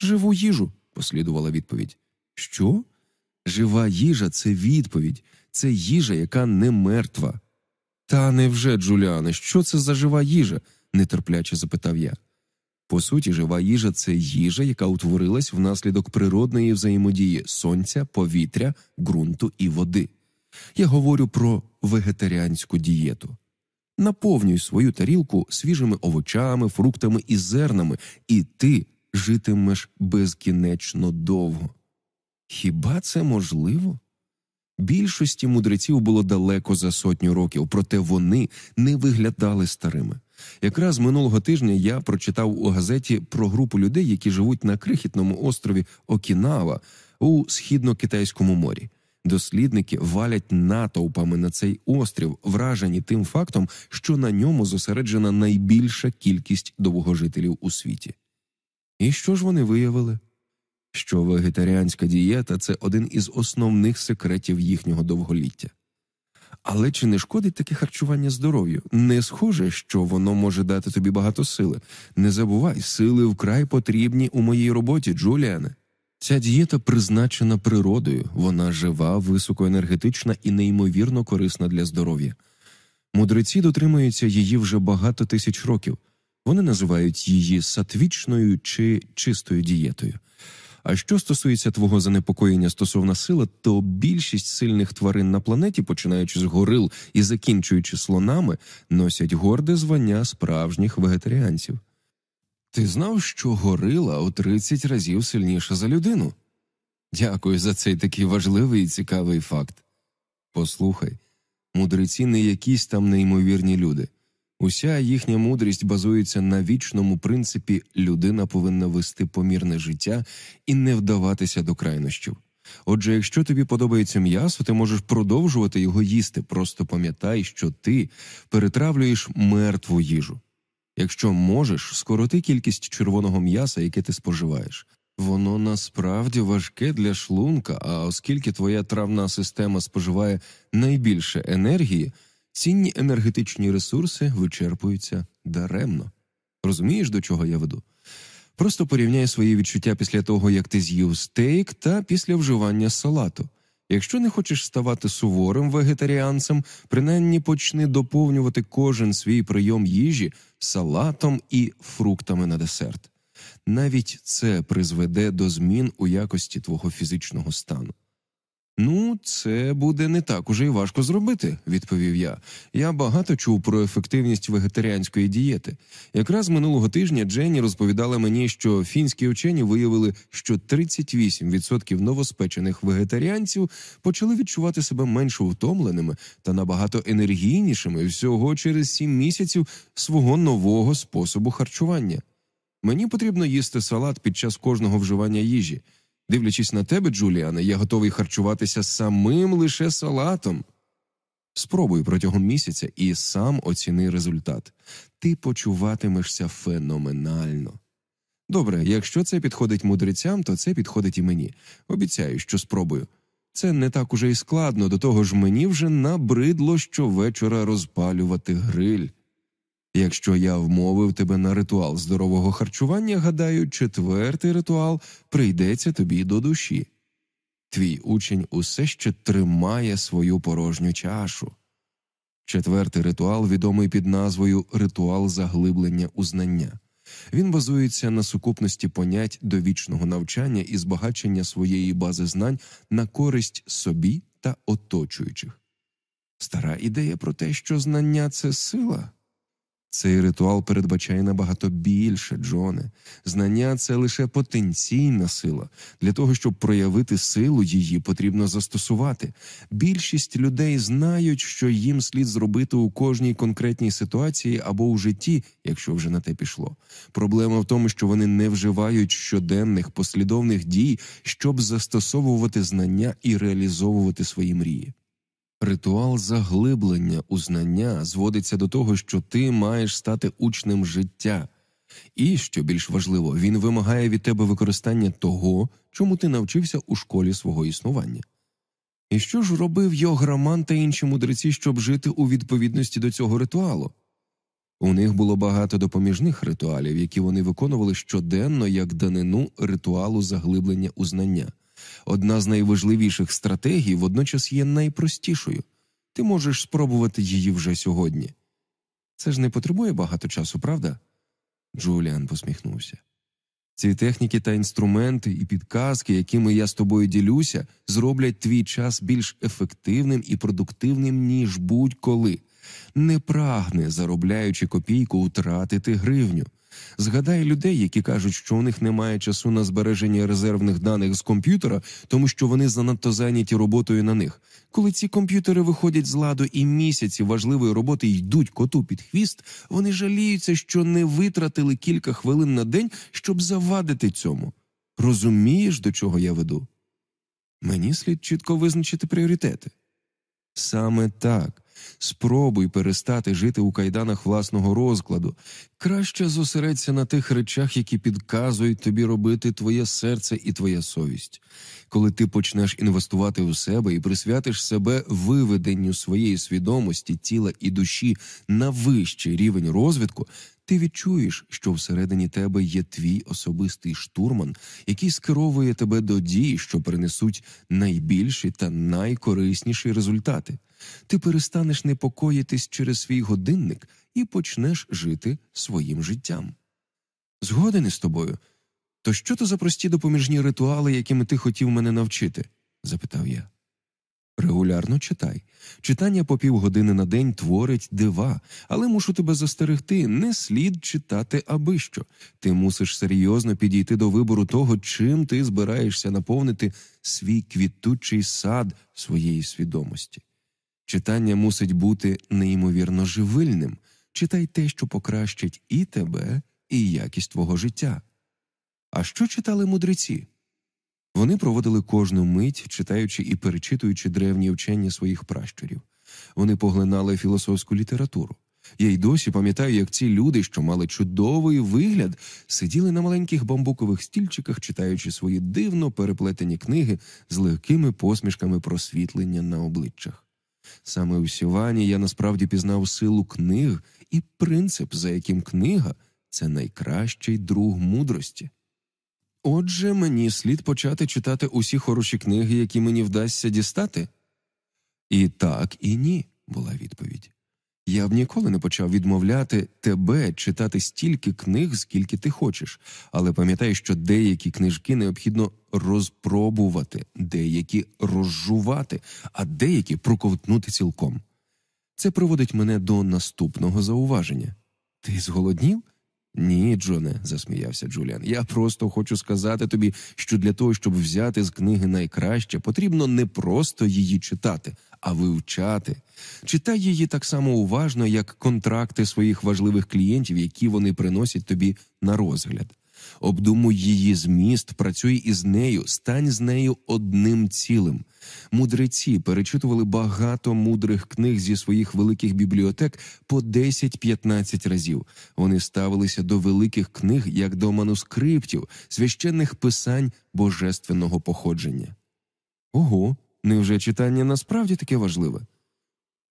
Живу їжу, послідувала відповідь. Що? Жива їжа це відповідь, це їжа, яка не мертва. Та невже, Джуліане, що це за жива їжа? нетерпляче запитав я. По суті, жива їжа це їжа, яка утворилась внаслідок природної взаємодії сонця, повітря, ґрунту і води. Я говорю про вегетаріанську дієту. Наповнюй свою тарілку свіжими овочами, фруктами і зернами, і ти житимеш безкінечно довго. Хіба це можливо? Більшості мудреців було далеко за сотню років, проте вони не виглядали старими. Якраз минулого тижня я прочитав у газеті про групу людей, які живуть на крихітному острові Окінава у східно-китайському морі. Дослідники валять натовпами на цей острів, вражені тим фактом, що на ньому зосереджена найбільша кількість довгожителів у світі. І що ж вони виявили? Що вегетаріанська дієта це один із основних секретів їхнього довголіття. Але чи не шкодить таке харчування здоров'ю? Не схоже, що воно може дати тобі багато сили. Не забувай, сили вкрай потрібні у моїй роботі, Джуліане. Ця дієта призначена природою, вона жива, високоенергетична і неймовірно корисна для здоров'я. Мудреці дотримуються її вже багато тисяч років. Вони називають її сатвічною чи чистою дієтою. А що стосується твого занепокоєння стосовно сили, то більшість сильних тварин на планеті, починаючи з горил і закінчуючи слонами, носять горде звання справжніх вегетаріанців. Ти знав, що горила у 30 разів сильніша за людину? Дякую за цей такий важливий і цікавий факт. Послухай, мудреці не якісь там неймовірні люди. Уся їхня мудрість базується на вічному принципі людина повинна вести помірне життя і не вдаватися до крайнощів. Отже, якщо тобі подобається м'ясо, ти можеш продовжувати його їсти. Просто пам'ятай, що ти перетравлюєш мертву їжу. Якщо можеш, скороти кількість червоного м'яса, яке ти споживаєш. Воно насправді важке для шлунка, а оскільки твоя травна система споживає найбільше енергії, цінні енергетичні ресурси вичерпуються даремно. Розумієш, до чого я веду? Просто порівняй свої відчуття після того, як ти з'їв стейк та після вживання салату. Якщо не хочеш ставати суворим вегетаріанцем, принаймні почни доповнювати кожен свій прийом їжі салатом і фруктами на десерт. Навіть це призведе до змін у якості твого фізичного стану. Ну, це буде не так уже й важко зробити, відповів я. Я багато чув про ефективність вегетаріанської дієти. Якраз минулого тижня Дженні розповідала мені, що фінські учені виявили, що 38% новоспечених вегетаріанців почали відчувати себе менш втомленими та набагато енергійнішими всього через 7 місяців свого нового способу харчування. Мені потрібно їсти салат під час кожного вживання їжі. Дивлячись на тебе, Джуліане, я готовий харчуватися самим лише салатом. Спробуй протягом місяця і сам оціни результат. Ти почуватимешся феноменально. Добре, якщо це підходить мудрецям, то це підходить і мені. Обіцяю, що спробую. Це не так уже й складно, до того ж мені вже набридло щовечора розпалювати гриль. Якщо я вмовив тебе на ритуал здорового харчування, гадаю, четвертий ритуал прийдеться тобі до душі. Твій учень усе ще тримає свою порожню чашу. Четвертий ритуал відомий під назвою Ритуал заглиблення у знання. Він базується на сукупності понять довічного навчання і збагачення своєї бази знань на користь собі та оточуючих. Стара ідея про те, що знання це сила. Цей ритуал передбачає набагато більше, Джоне. Знання це лише потенційна сила. Для того, щоб проявити силу, її потрібно застосувати. Більшість людей знають, що їм слід зробити у кожній конкретній ситуації або у житті, якщо вже на те пішло. Проблема в тому, що вони не вживають щоденних послідовних дій, щоб застосовувати знання і реалізовувати свої мрії. Ритуал заглиблення у знання зводиться до того, що ти маєш стати учнем життя, і, що більш важливо, він вимагає від тебе використання того, чому ти навчився у школі свого існування. І що ж робив Йограман та інші мудреці, щоб жити у відповідності до цього ритуалу? У них було багато допоміжних ритуалів, які вони виконували щоденно як данину ритуалу заглиблення у знання. Одна з найважливіших стратегій водночас є найпростішою ти можеш спробувати її вже сьогодні. Це ж не потребує багато часу, правда? Джуліан посміхнувся. Ці техніки та інструменти і підказки, якими я з тобою ділюся, зроблять твій час більш ефективним і продуктивним, ніж будь-коли. Не прагне, заробляючи копійку, втратити гривню. Згадай людей, які кажуть, що у них немає часу на збереження резервних даних з комп'ютера, тому що вони занадто зайняті роботою на них. Коли ці комп'ютери виходять з ладу і місяці важливої роботи йдуть коту під хвіст, вони жаліються, що не витратили кілька хвилин на день, щоб завадити цьому. Розумієш, до чого я веду? Мені слід чітко визначити пріоритети. Саме так. Спробуй перестати жити у кайданах власного розкладу. Краще зосередься на тих речах, які підказують тобі робити твоє серце і твоя совість. Коли ти почнеш інвестувати у себе і присвятиш себе виведенню своєї свідомості, тіла і душі на вищий рівень розвитку, ти відчуєш, що всередині тебе є твій особистий штурман, який скеровує тебе до дій, що принесуть найбільші та найкорисніші результати. Ти перестанеш непокоїтись через свій годинник і почнеш жити своїм життям. Згоден із тобою. То що то за прості допоміжні ритуали, якими ти хотів мене навчити? запитав я. Регулярно читай. Читання по півгодини на день творить дива, але мушу тебе застерегти не слід читати аби що. Ти мусиш серйозно підійти до вибору того, чим ти збираєшся наповнити свій квітучий сад своєї свідомості. Читання мусить бути неймовірно живильним. Читай те, що покращить і тебе, і якість твого життя. А що читали мудреці? Вони проводили кожну мить, читаючи і перечитуючи древні вчення своїх пращурів. Вони поглинали філософську літературу. Я й досі пам'ятаю, як ці люди, що мали чудовий вигляд, сиділи на маленьких бамбукових стільчиках, читаючи свої дивно переплетені книги з легкими посмішками просвітлення на обличчях. Саме у Сівані я насправді пізнав силу книг і принцип, за яким книга це найкращий друг мудрості. Отже, мені слід почати читати усі хороші книги, які мені вдасться дістати? І так, і ні, була відповідь. Я б ніколи не почав відмовляти тебе читати стільки книг, скільки ти хочеш, але пам'ятай, що деякі книжки необхідно розпробувати, деякі розжувати, а деякі проковтнути цілком. Це приводить мене до наступного зауваження. Ти зголоднів? Ні, Джоне, засміявся Джуліан. Я просто хочу сказати тобі, що для того, щоб взяти з книги найкраще, потрібно не просто її читати, а вивчати. Читай її так само уважно, як контракти своїх важливих клієнтів, які вони приносять тобі на розгляд. Обдумуй її зміст, працюй із нею, стань з нею одним цілим. Мудреці перечитували багато мудрих книг зі своїх великих бібліотек по 10-15 разів. Вони ставилися до великих книг як до манускриптів, священних писань божественного походження. Ого, невже читання насправді таке важливе?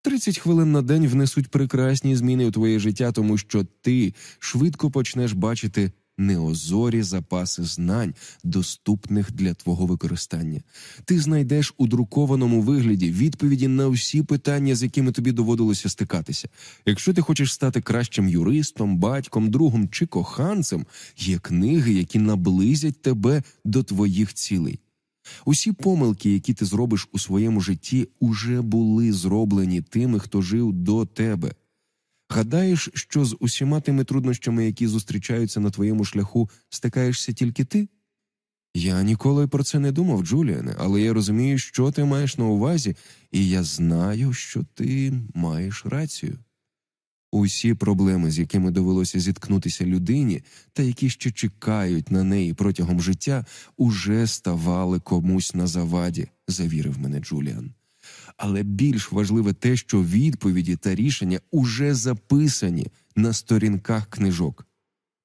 Тридцять хвилин на день внесуть прекрасні зміни у твоє життя, тому що ти швидко почнеш бачити неозорі запаси знань, доступних для твого використання. Ти знайдеш у друкованому вигляді відповіді на всі питання, з якими тобі доводилося стикатися. Якщо ти хочеш стати кращим юристом, батьком, другом чи коханцем, є книги, які наблизять тебе до твоїх цілей. Усі помилки, які ти зробиш у своєму житті, уже були зроблені тими, хто жив до тебе. Гадаєш, що з усіма тими труднощами, які зустрічаються на твоєму шляху, стикаєшся тільки ти? Я ніколи про це не думав, Джуліане, але я розумію, що ти маєш на увазі, і я знаю, що ти маєш рацію. Усі проблеми, з якими довелося зіткнутися людині, та які ще чекають на неї протягом життя, уже ставали комусь на заваді, завірив мене Джуліан. Але більш важливе те, що відповіді та рішення уже записані на сторінках книжок.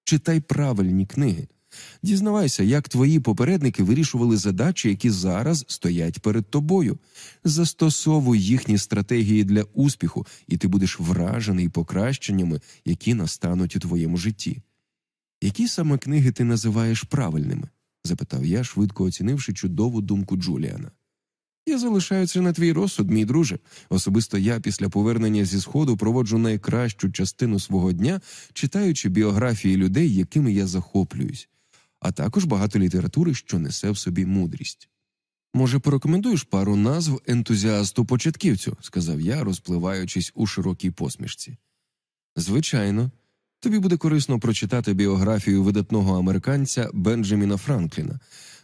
Читай правильні книги. Дізнавайся, як твої попередники вирішували задачі, які зараз стоять перед тобою. Застосовуй їхні стратегії для успіху, і ти будеш вражений покращеннями, які настануть у твоєму житті. Які саме книги ти називаєш правильними? запитав я, швидко оцінивши чудову думку Джуліана. Я залишаю це на твій розсуд, мій друже. Особисто я після повернення зі сходу проводжу найкращу частину свого дня, читаючи біографії людей, якими я захоплююсь, а також багато літератури, що несе в собі мудрість. Може, порекомендуєш пару назв ентузіасту початківцю, сказав я, розпливаючись у широкій посмішці. Звичайно, тобі буде корисно прочитати біографію видатного американця Бенджаміна Франкліна.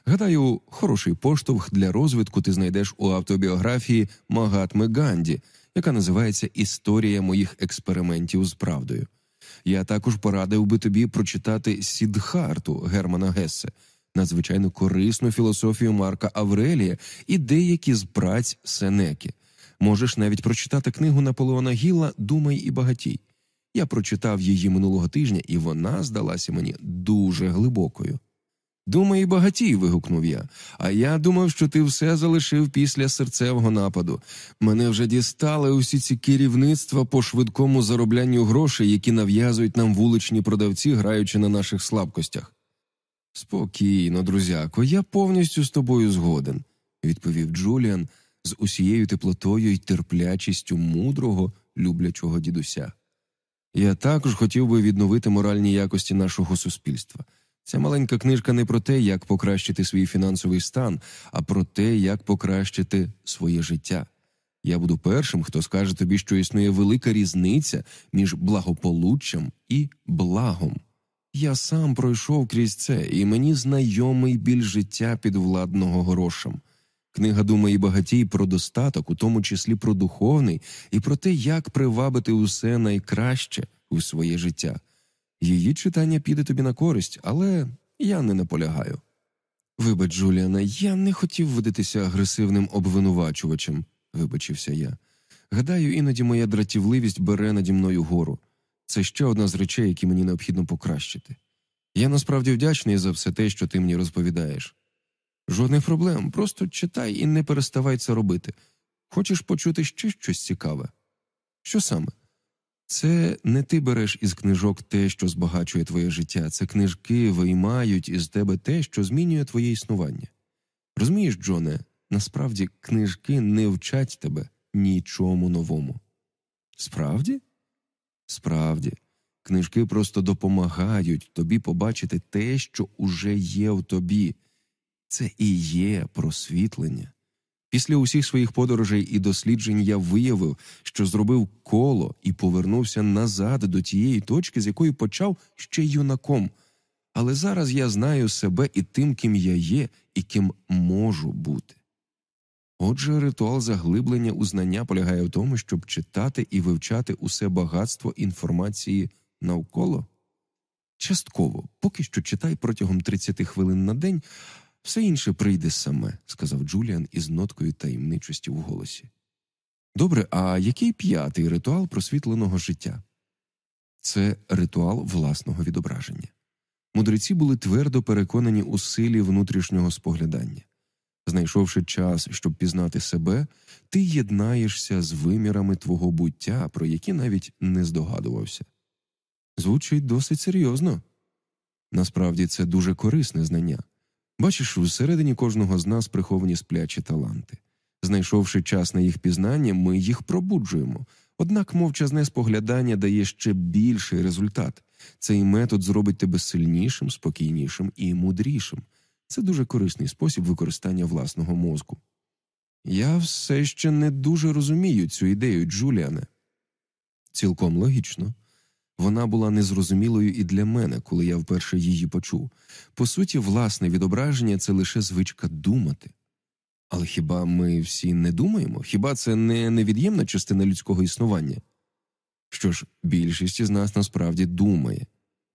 Гадаю, хороший поштовх для розвитку ти знайдеш у автобіографії Магатми Ганді, яка називається Історія моїх експериментів з правдою. Я також порадив би тобі прочитати Сідхарту Германа Гессе, надзвичайно корисну філософію Марка Аврелія і деякі з праць Сенеки. Можеш навіть прочитати книгу Наполеона Гілла Думай і багатій. Я прочитав її минулого тижня, і вона здалася мені дуже глибокою. Думай і багатій. вигукнув я. А я думав, що ти все залишив після серцевого нападу. Мене вже дістали усі ці керівництва по швидкому зароблянню грошей, які нав'язують нам вуличні продавці, граючи на наших слабкостях. Спокійно, друзяко, я повністю з тобою згоден, відповів Джуліан, з усією теплотою й терплячістю мудрого, люблячого дідуся. Я також хотів би відновити моральні якості нашого суспільства. Ця маленька книжка не про те, як покращити свій фінансовий стан, а про те, як покращити своє життя. Я буду першим, хто скаже тобі, що існує велика різниця між благополуччям і благом. Я сам пройшов крізь це, і мені знайомий біль життя підвладного грошем. Книга думає багатій про достаток, у тому числі про духовний, і про те, як привабити усе найкраще у своє життя. Її читання піде тобі на користь, але я не наполягаю. Вибач, Джуліана, я не хотів видатися агресивним обвинувачувачем, вибачився я. Гадаю, іноді моя дратівливість бере наді мною гору. Це ще одна з речей, які мені необхідно покращити. Я насправді вдячний за все те, що ти мені розповідаєш. Жодних проблем, просто читай і не переставай це робити. Хочеш почути ще щось цікаве? Що саме? Це не ти береш із книжок те, що збагачує твоє життя, це книжки виймають із тебе те, що змінює твоє існування. Розумієш, Джоне, насправді книжки не вчать тебе нічому новому. Справді? Справді, книжки просто допомагають тобі побачити те, що уже є в тобі. Це і є просвітлення. Після усіх своїх подорожей і досліджень я виявив, що зробив коло і повернувся назад до тієї точки, з якої почав ще юнаком. Але зараз я знаю себе і тим, ким я є, і ким можу бути. Отже, ритуал заглиблення у знання полягає в тому, щоб читати і вивчати усе багатство інформації навколо. Частково, поки що читай протягом 30 хвилин на день, все інше прийде саме, сказав Джуліан із ноткою таємничості в голосі. Добре, а який п'ятий ритуал просвітленого життя? Це ритуал власного відображення. Мудреці були твердо переконані у силі внутрішнього споглядання. Знайшовши час, щоб пізнати себе, ти єднаєшся з вимірами твого буття, про які навіть не здогадувався. Звучить досить серйозно. Насправді це дуже корисне знання. Бачиш, всередині кожного з нас приховані сплячі таланти. Знайшовши час на їх пізнання, ми їх пробуджуємо. Однак мовчазне споглядання дає ще більший результат. Цей метод зробить тебе сильнішим, спокійнішим і мудрішим. Це дуже корисний спосіб використання власного мозку. Я все ще не дуже розумію цю ідею, Джуліане. Цілком логічно. Вона була незрозумілою і для мене, коли я вперше її почув. По суті, власне відображення це лише звичка думати. Але хіба ми всі не думаємо? Хіба це не невід'ємна частина людського існування? Що ж, більшість із нас насправді думає.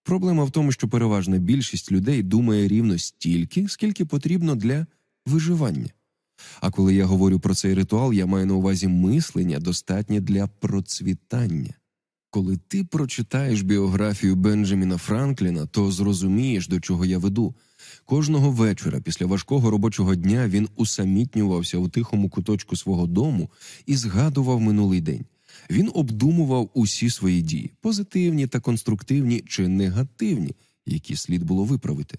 Проблема в тому, що переважна більшість людей думає рівно стільки, скільки потрібно для виживання. А коли я говорю про цей ритуал, я маю на увазі мислення, достатнє для процвітання. Коли ти прочитаєш біографію Бенджаміна Франкліна, то зрозумієш, до чого я веду. Кожного вечора після важкого робочого дня він усамітнювався у тихому куточку свого дому і згадував минулий день. Він обдумував усі свої дії, позитивні та конструктивні чи негативні, які слід було виправити.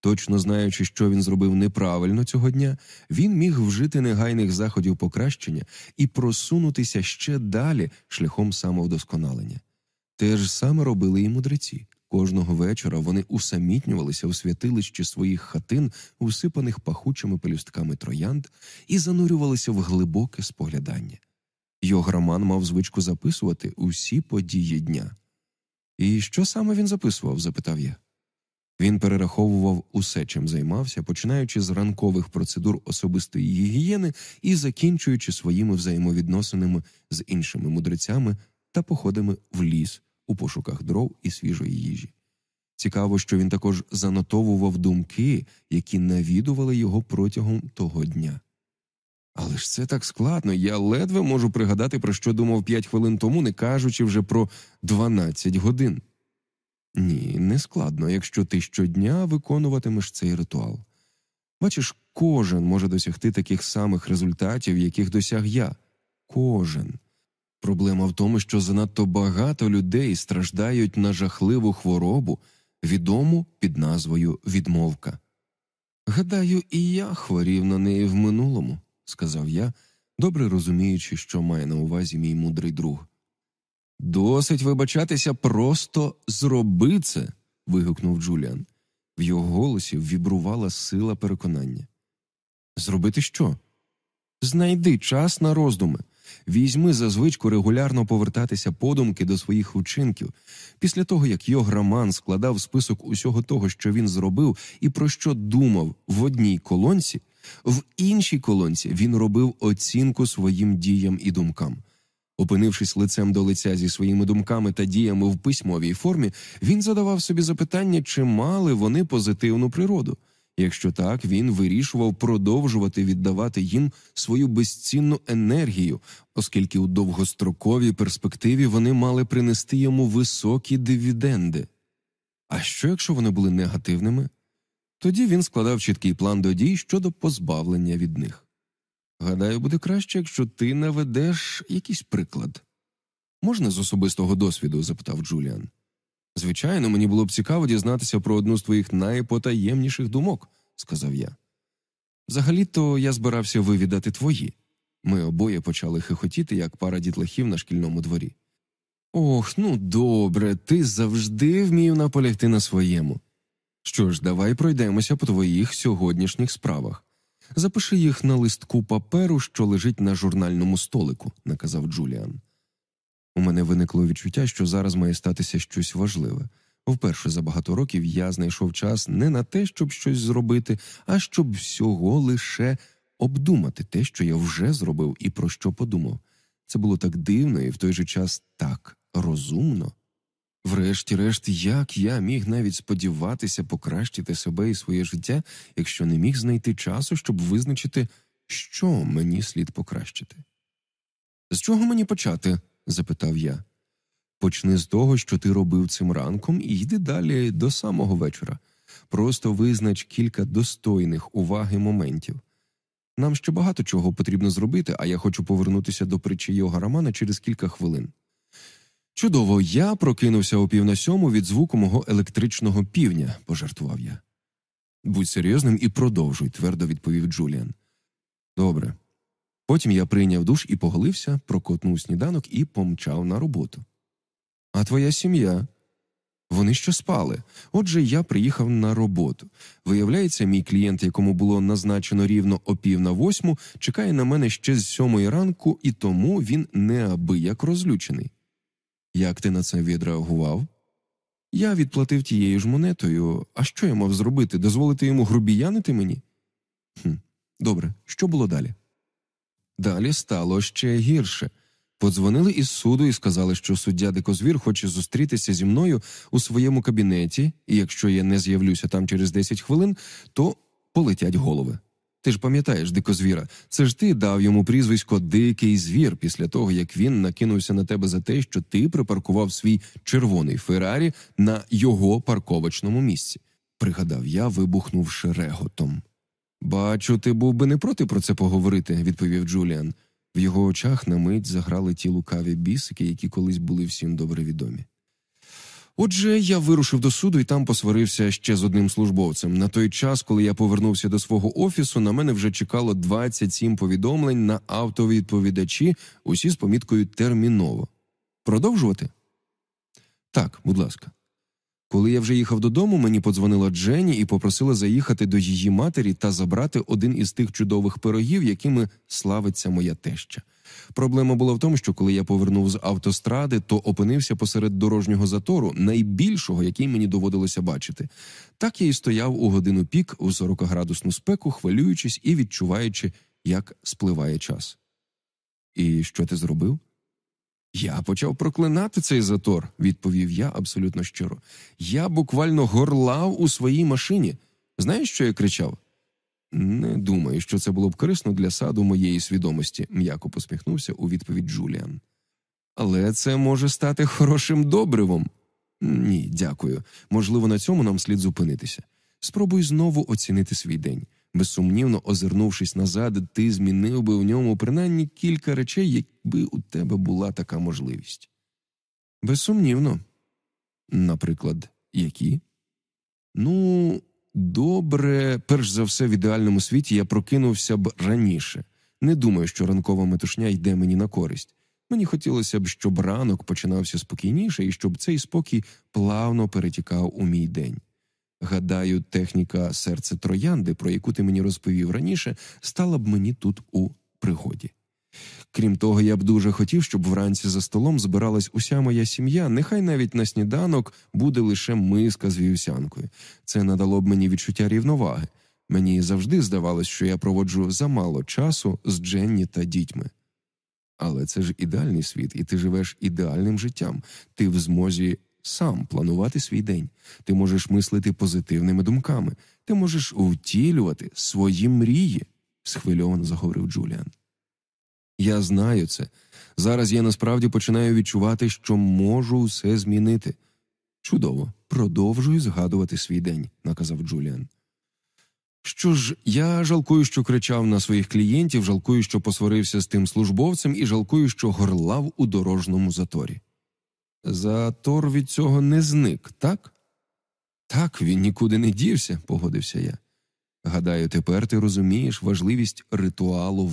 Точно знаючи, що він зробив неправильно цього дня, він міг вжити негайних заходів покращення і просунутися ще далі шляхом самовдосконалення. Те ж саме робили і мудреці. Кожного вечора вони усамітнювалися у святилищі своїх хатин, усипаних пахучими пелюстками троянд, і занурювалися в глибоке споглядання. Йограман мав звичку записувати усі події дня. І що саме він записував? запитав я. Він перераховував усе, чим займався, починаючи з ранкових процедур особистої гігієни і закінчуючи своїми взаємовідносинами з іншими мудрецями та походами в ліс у пошуках дров і свіжої їжі. Цікаво, що він також занотовував думки, які навідували його протягом того дня. Але ж це так складно, я ледве можу пригадати, про що думав п'ять хвилин тому, не кажучи вже про дванадцять годин. Ні, не складно, якщо ти щодня виконуватимеш цей ритуал. Бачиш, кожен може досягти таких самих результатів, яких досяг я. Кожен. Проблема в тому, що занадто багато людей страждають на жахливу хворобу, відому під назвою відмовка. Гадаю, і я хворів на неї в минулому, сказав я, добре розуміючи, що має на увазі мій мудрий друг. Досить вибачатися, просто зроби це. вигукнув Джуліан. В його голосі вібрувала сила переконання. Зробити що? Знайди час на роздуми. Візьми за звичку регулярно повертатися подумки до своїх учинків. Після того, як його Роман складав список усього того, що він зробив, і про що думав в одній колонці, в іншій колонці він робив оцінку своїм діям і думкам. Опинившись лицем до лиця зі своїми думками та діями в письмовій формі, він задавав собі запитання, чи мали вони позитивну природу. Якщо так, він вирішував продовжувати віддавати їм свою безцінну енергію, оскільки у довгостроковій перспективі вони мали принести йому високі дивіденди. А що якщо вони були негативними? Тоді він складав чіткий план до дій щодо позбавлення від них. Гадаю, буде краще, якщо ти наведеш якийсь приклад. Можна з особистого досвіду? запитав Джуліан. Звичайно, мені було б цікаво дізнатися про одну з твоїх найпотаємніших думок, сказав я. Взагалі то я збирався вивідати твої. Ми обоє почали хихотіти, як пара дітлахів на шкільному дворі. Ох, ну добре, ти завжди вмів наполягти на своєму. Що ж, давай пройдемося по твоїх сьогоднішніх справах. Запиши їх на листку паперу, що лежить на журнальному столику, наказав Джуліан. У мене виникло відчуття, що зараз має статися щось важливе. Вперше за багато років я знайшов час не на те, щоб щось зробити, а щоб всього лише обдумати те, що я вже зробив і про що подумав. Це було так дивно і в той же час так розумно. Врешті-решт, як я міг навіть сподіватися покращити себе і своє життя, якщо не міг знайти часу, щоб визначити, що мені слід покращити. З чого мені почати? запитав я. Почни з того, що ти робив цим ранком, і йди далі до самого вечора. Просто визнач кілька достойних уваги моментів. Нам ще багато чого потрібно зробити, а я хочу повернутися до притчі його романа через кілька хвилин. Чудово, я прокинувся о пів на сьому від звуку мого електричного півня, пожартував я. Будь серйозним і продовжуй, твердо відповів Джуліан. Добре. Потім я прийняв душ і поголився, прокотнув сніданок і помчав на роботу. А твоя сім'я? Вони ще спали. Отже, я приїхав на роботу. Виявляється, мій клієнт, якому було назначено рівно о пів на восьму, чекає на мене ще з сьомої ранку, і тому він неабияк розлючений. Як ти на це відреагував? Я відплатив тією ж монетою. А що я мав зробити? Дозволити йому грубіянити мені? Хм, Добре, що було далі? Далі стало ще гірше. Подзвонили із суду і сказали, що суддя Дикозвір хоче зустрітися зі мною у своєму кабінеті, і якщо я не з'явлюся там через 10 хвилин, то полетять голови. Ти ж пам'ятаєш дикозвіра, це ж ти дав йому прізвисько Дикий звір після того, як він накинувся на тебе за те, що ти припаркував свій червоний Феррарі на його парковочному місці. Пригадав я, вибухнувши реготом. Бачу, ти був би не проти про це поговорити, відповів Джуліан. В його очах на мить заграли ті лукаві бісики, які колись були всім добре відомі. Отже, я вирушив до суду і там посварився ще з одним службовцем. На той час, коли я повернувся до свого офісу, на мене вже чекало 27 повідомлень на автовідповідачі, усі з поміткою терміново. Продовжувати? Так, будь ласка. Коли я вже їхав додому, мені подзвонила Дженні і попросила заїхати до її матері та забрати один із тих чудових пирогів, якими славиться моя теща. Проблема була в тому, що коли я повернув з автостради, то опинився посеред дорожнього затору, найбільшого, який мені доводилося бачити. Так я і стояв у годину пік у 40-градусну спеку, хвилюючись і відчуваючи, як спливає час. І що ти зробив? Я почав проклинати цей затор, відповів я абсолютно щиро. Я буквально горлав у своїй машині. Знаєш, що я кричав? Не думаю, що це було б корисно для саду моєї свідомості, м'яко посміхнувся у відповідь Джуліан. Але це може стати хорошим добривом. Ні, дякую. Можливо, на цьому нам слід зупинитися. Спробуй знову оцінити свій день. Безсумнівно, озирнувшись назад, ти змінив би в ньому принаймні кілька речей, якби у тебе була така можливість. Безсумнівно. Наприклад, які? Ну, добре, перш за все, в ідеальному світі я прокинувся б раніше. не думаю, що ранкова метушня йде мені на користь. Мені хотілося б, щоб ранок починався спокійніше і щоб цей спокій плавно перетікав у мій день. Гадаю, техніка серце троянди, про яку ти мені розповів раніше, стала б мені тут у пригоді. Крім того, я б дуже хотів, щоб вранці за столом збиралась уся моя сім'я. Нехай навіть на сніданок буде лише миска з вівсянкою. Це надало б мені відчуття рівноваги. Мені завжди здавалось, що я проводжу замало часу з Дженні та дітьми. Але це ж ідеальний світ, і ти живеш ідеальним життям. Ти в змозі сам планувати свій день. Ти можеш мислити позитивними думками, ти можеш втілювати свої мрії, схвильовано заговорив Джуліан. Я знаю це. Зараз я насправді починаю відчувати, що можу все змінити. Чудово, продовжую згадувати свій день, наказав Джуліан. Що ж, я жалкую, що кричав на своїх клієнтів, жалкую, що посварився з тим службовцем, і жалкую, що горлав у дорожньому заторі. Затор від цього не зник, так? Так, він нікуди не дівся, погодився я. Гадаю, тепер ти розумієш важливість ритуалу